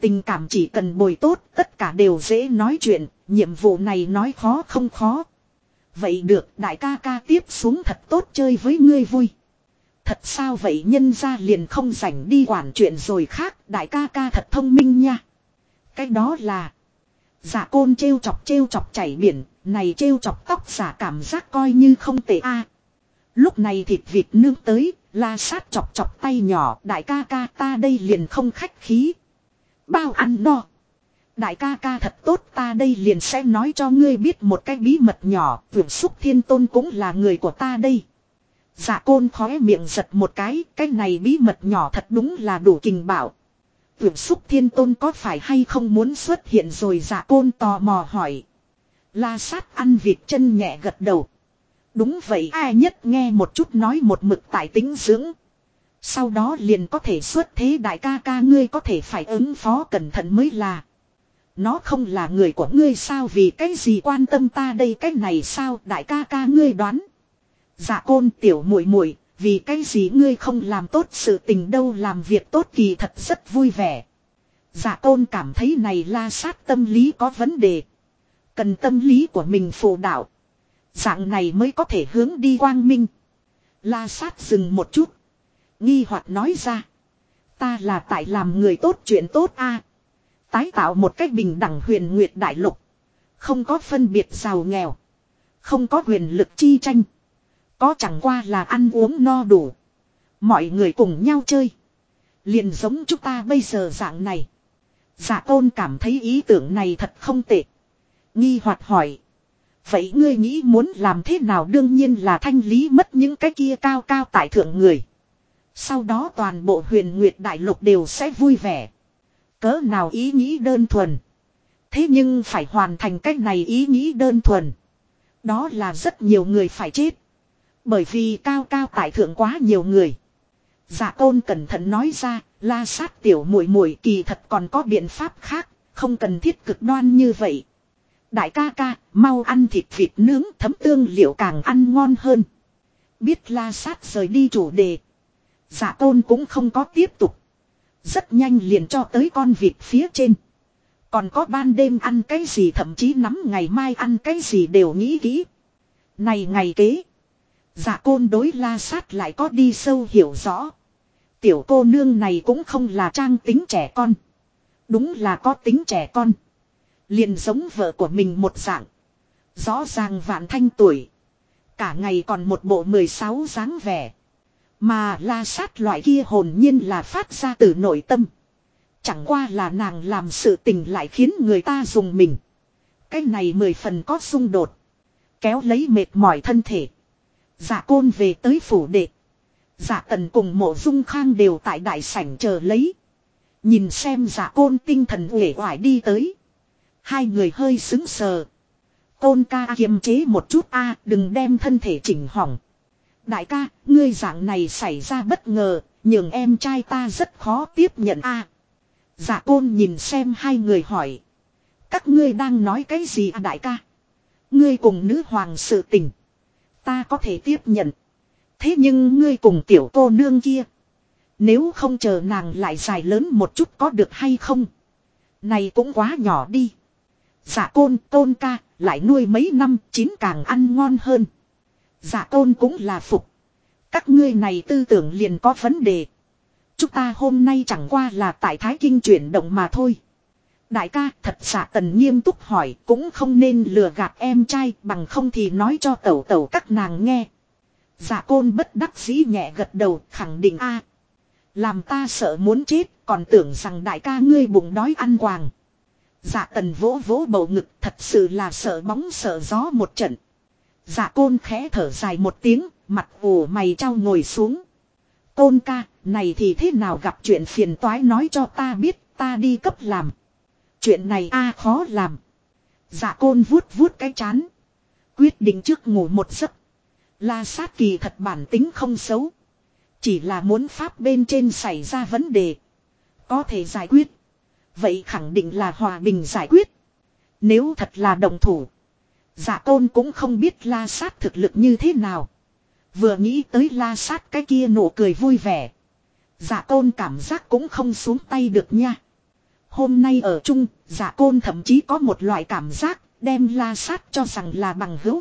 Tình cảm chỉ cần bồi tốt, tất cả đều dễ nói chuyện. Nhiệm vụ này nói khó không khó. Vậy được, đại ca ca tiếp xuống thật tốt chơi với ngươi vui. Thật sao vậy nhân ra liền không rảnh đi quản chuyện rồi khác đại ca ca thật thông minh nha. Cái đó là giả côn trêu chọc trêu chọc chảy biển, này trêu chọc tóc giả cảm giác coi như không tệ a. Lúc này thịt vịt nương tới, la sát chọc chọc tay nhỏ, đại ca ca ta đây liền không khách khí. Bao ăn no. Đại ca ca thật tốt ta đây liền sẽ nói cho ngươi biết một cái bí mật nhỏ, vượt xúc thiên tôn cũng là người của ta đây. Dạ côn khóe miệng giật một cái, cái này bí mật nhỏ thật đúng là đủ kình bảo. Tưởng xúc thiên tôn có phải hay không muốn xuất hiện rồi dạ côn tò mò hỏi. La sát ăn vịt chân nhẹ gật đầu. Đúng vậy ai nhất nghe một chút nói một mực tại tính dưỡng. Sau đó liền có thể xuất thế đại ca ca ngươi có thể phải ứng phó cẩn thận mới là. Nó không là người của ngươi sao vì cái gì quan tâm ta đây cái này sao đại ca ca ngươi đoán. Dạ côn tiểu muội muội, vì cái gì ngươi không làm tốt sự tình đâu, làm việc tốt kỳ thật rất vui vẻ. Dạ côn cảm thấy này la sát tâm lý có vấn đề. Cần tâm lý của mình phù đạo. Dạng này mới có thể hướng đi quang minh. La sát dừng một chút. Nghi hoặc nói ra. Ta là tại làm người tốt chuyện tốt a Tái tạo một cách bình đẳng huyền nguyệt đại lục. Không có phân biệt giàu nghèo. Không có quyền lực chi tranh. Có chẳng qua là ăn uống no đủ. Mọi người cùng nhau chơi. Liền giống chúng ta bây giờ dạng này. Giả tôn cảm thấy ý tưởng này thật không tệ. Nghi hoạt hỏi. Vậy ngươi nghĩ muốn làm thế nào đương nhiên là thanh lý mất những cái kia cao cao tại thượng người. Sau đó toàn bộ huyền nguyệt đại lục đều sẽ vui vẻ. Cỡ nào ý nghĩ đơn thuần. Thế nhưng phải hoàn thành cách này ý nghĩ đơn thuần. Đó là rất nhiều người phải chết. Bởi vì cao cao tại thượng quá nhiều người. giả tôn cẩn thận nói ra, la sát tiểu muội muội kỳ thật còn có biện pháp khác, không cần thiết cực đoan như vậy. Đại ca ca, mau ăn thịt vịt nướng thấm tương liệu càng ăn ngon hơn. Biết la sát rời đi chủ đề. giả tôn cũng không có tiếp tục. Rất nhanh liền cho tới con vịt phía trên. Còn có ban đêm ăn cái gì thậm chí nắm ngày mai ăn cái gì đều nghĩ kỹ. Này ngày kế. Dạ côn đối la sát lại có đi sâu hiểu rõ. Tiểu cô nương này cũng không là trang tính trẻ con. Đúng là có tính trẻ con. Liền giống vợ của mình một dạng. Rõ ràng vạn thanh tuổi. Cả ngày còn một bộ 16 dáng vẻ. Mà la sát loại kia hồn nhiên là phát ra từ nội tâm. Chẳng qua là nàng làm sự tình lại khiến người ta dùng mình. Cái này mười phần có xung đột. Kéo lấy mệt mỏi thân thể. Giả côn về tới phủ đệ. Giả tần cùng mộ dung khang đều tại đại sảnh chờ lấy. Nhìn xem giả côn tinh thần uể oải đi tới. Hai người hơi xứng sờ. Côn ca kiềm chế một chút a đừng đem thân thể chỉnh hỏng. Đại ca, ngươi dạng này xảy ra bất ngờ, nhường em trai ta rất khó tiếp nhận a. À, côn nhìn xem hai người hỏi. Các ngươi đang nói cái gì à đại ca? Ngươi cùng nữ hoàng sự tình. Ta có thể tiếp nhận. Thế nhưng ngươi cùng tiểu cô nương kia. Nếu không chờ nàng lại dài lớn một chút có được hay không? Này cũng quá nhỏ đi. Dạ côn, tôn ca, lại nuôi mấy năm, chín càng ăn ngon hơn. Dạ côn cũng là phục. Các ngươi này tư tưởng liền có vấn đề. Chúng ta hôm nay chẳng qua là tại Thái Kinh chuyển động mà thôi. Đại ca thật xạ tần nghiêm túc hỏi cũng không nên lừa gạt em trai bằng không thì nói cho tẩu tẩu các nàng nghe. Giả côn bất đắc dĩ nhẹ gật đầu khẳng định a Làm ta sợ muốn chết còn tưởng rằng đại ca ngươi bụng đói ăn quàng. Dạ tần vỗ vỗ bầu ngực thật sự là sợ bóng sợ gió một trận. Dạ côn khẽ thở dài một tiếng, mặt ủ mày trao ngồi xuống. Côn ca, này thì thế nào gặp chuyện phiền toái nói cho ta biết, ta đi cấp làm. Chuyện này a khó làm. Dạ côn vuốt vuốt cái chán. Quyết định trước ngủ một giấc. La sát kỳ thật bản tính không xấu. Chỉ là muốn pháp bên trên xảy ra vấn đề. Có thể giải quyết. Vậy khẳng định là hòa bình giải quyết. Nếu thật là đồng thủ. Dạ tôn cũng không biết la sát thực lực như thế nào. Vừa nghĩ tới la sát cái kia nụ cười vui vẻ. Dạ tôn cảm giác cũng không xuống tay được nha. Hôm nay ở chung, giả côn thậm chí có một loại cảm giác, đem la sát cho rằng là bằng hữu.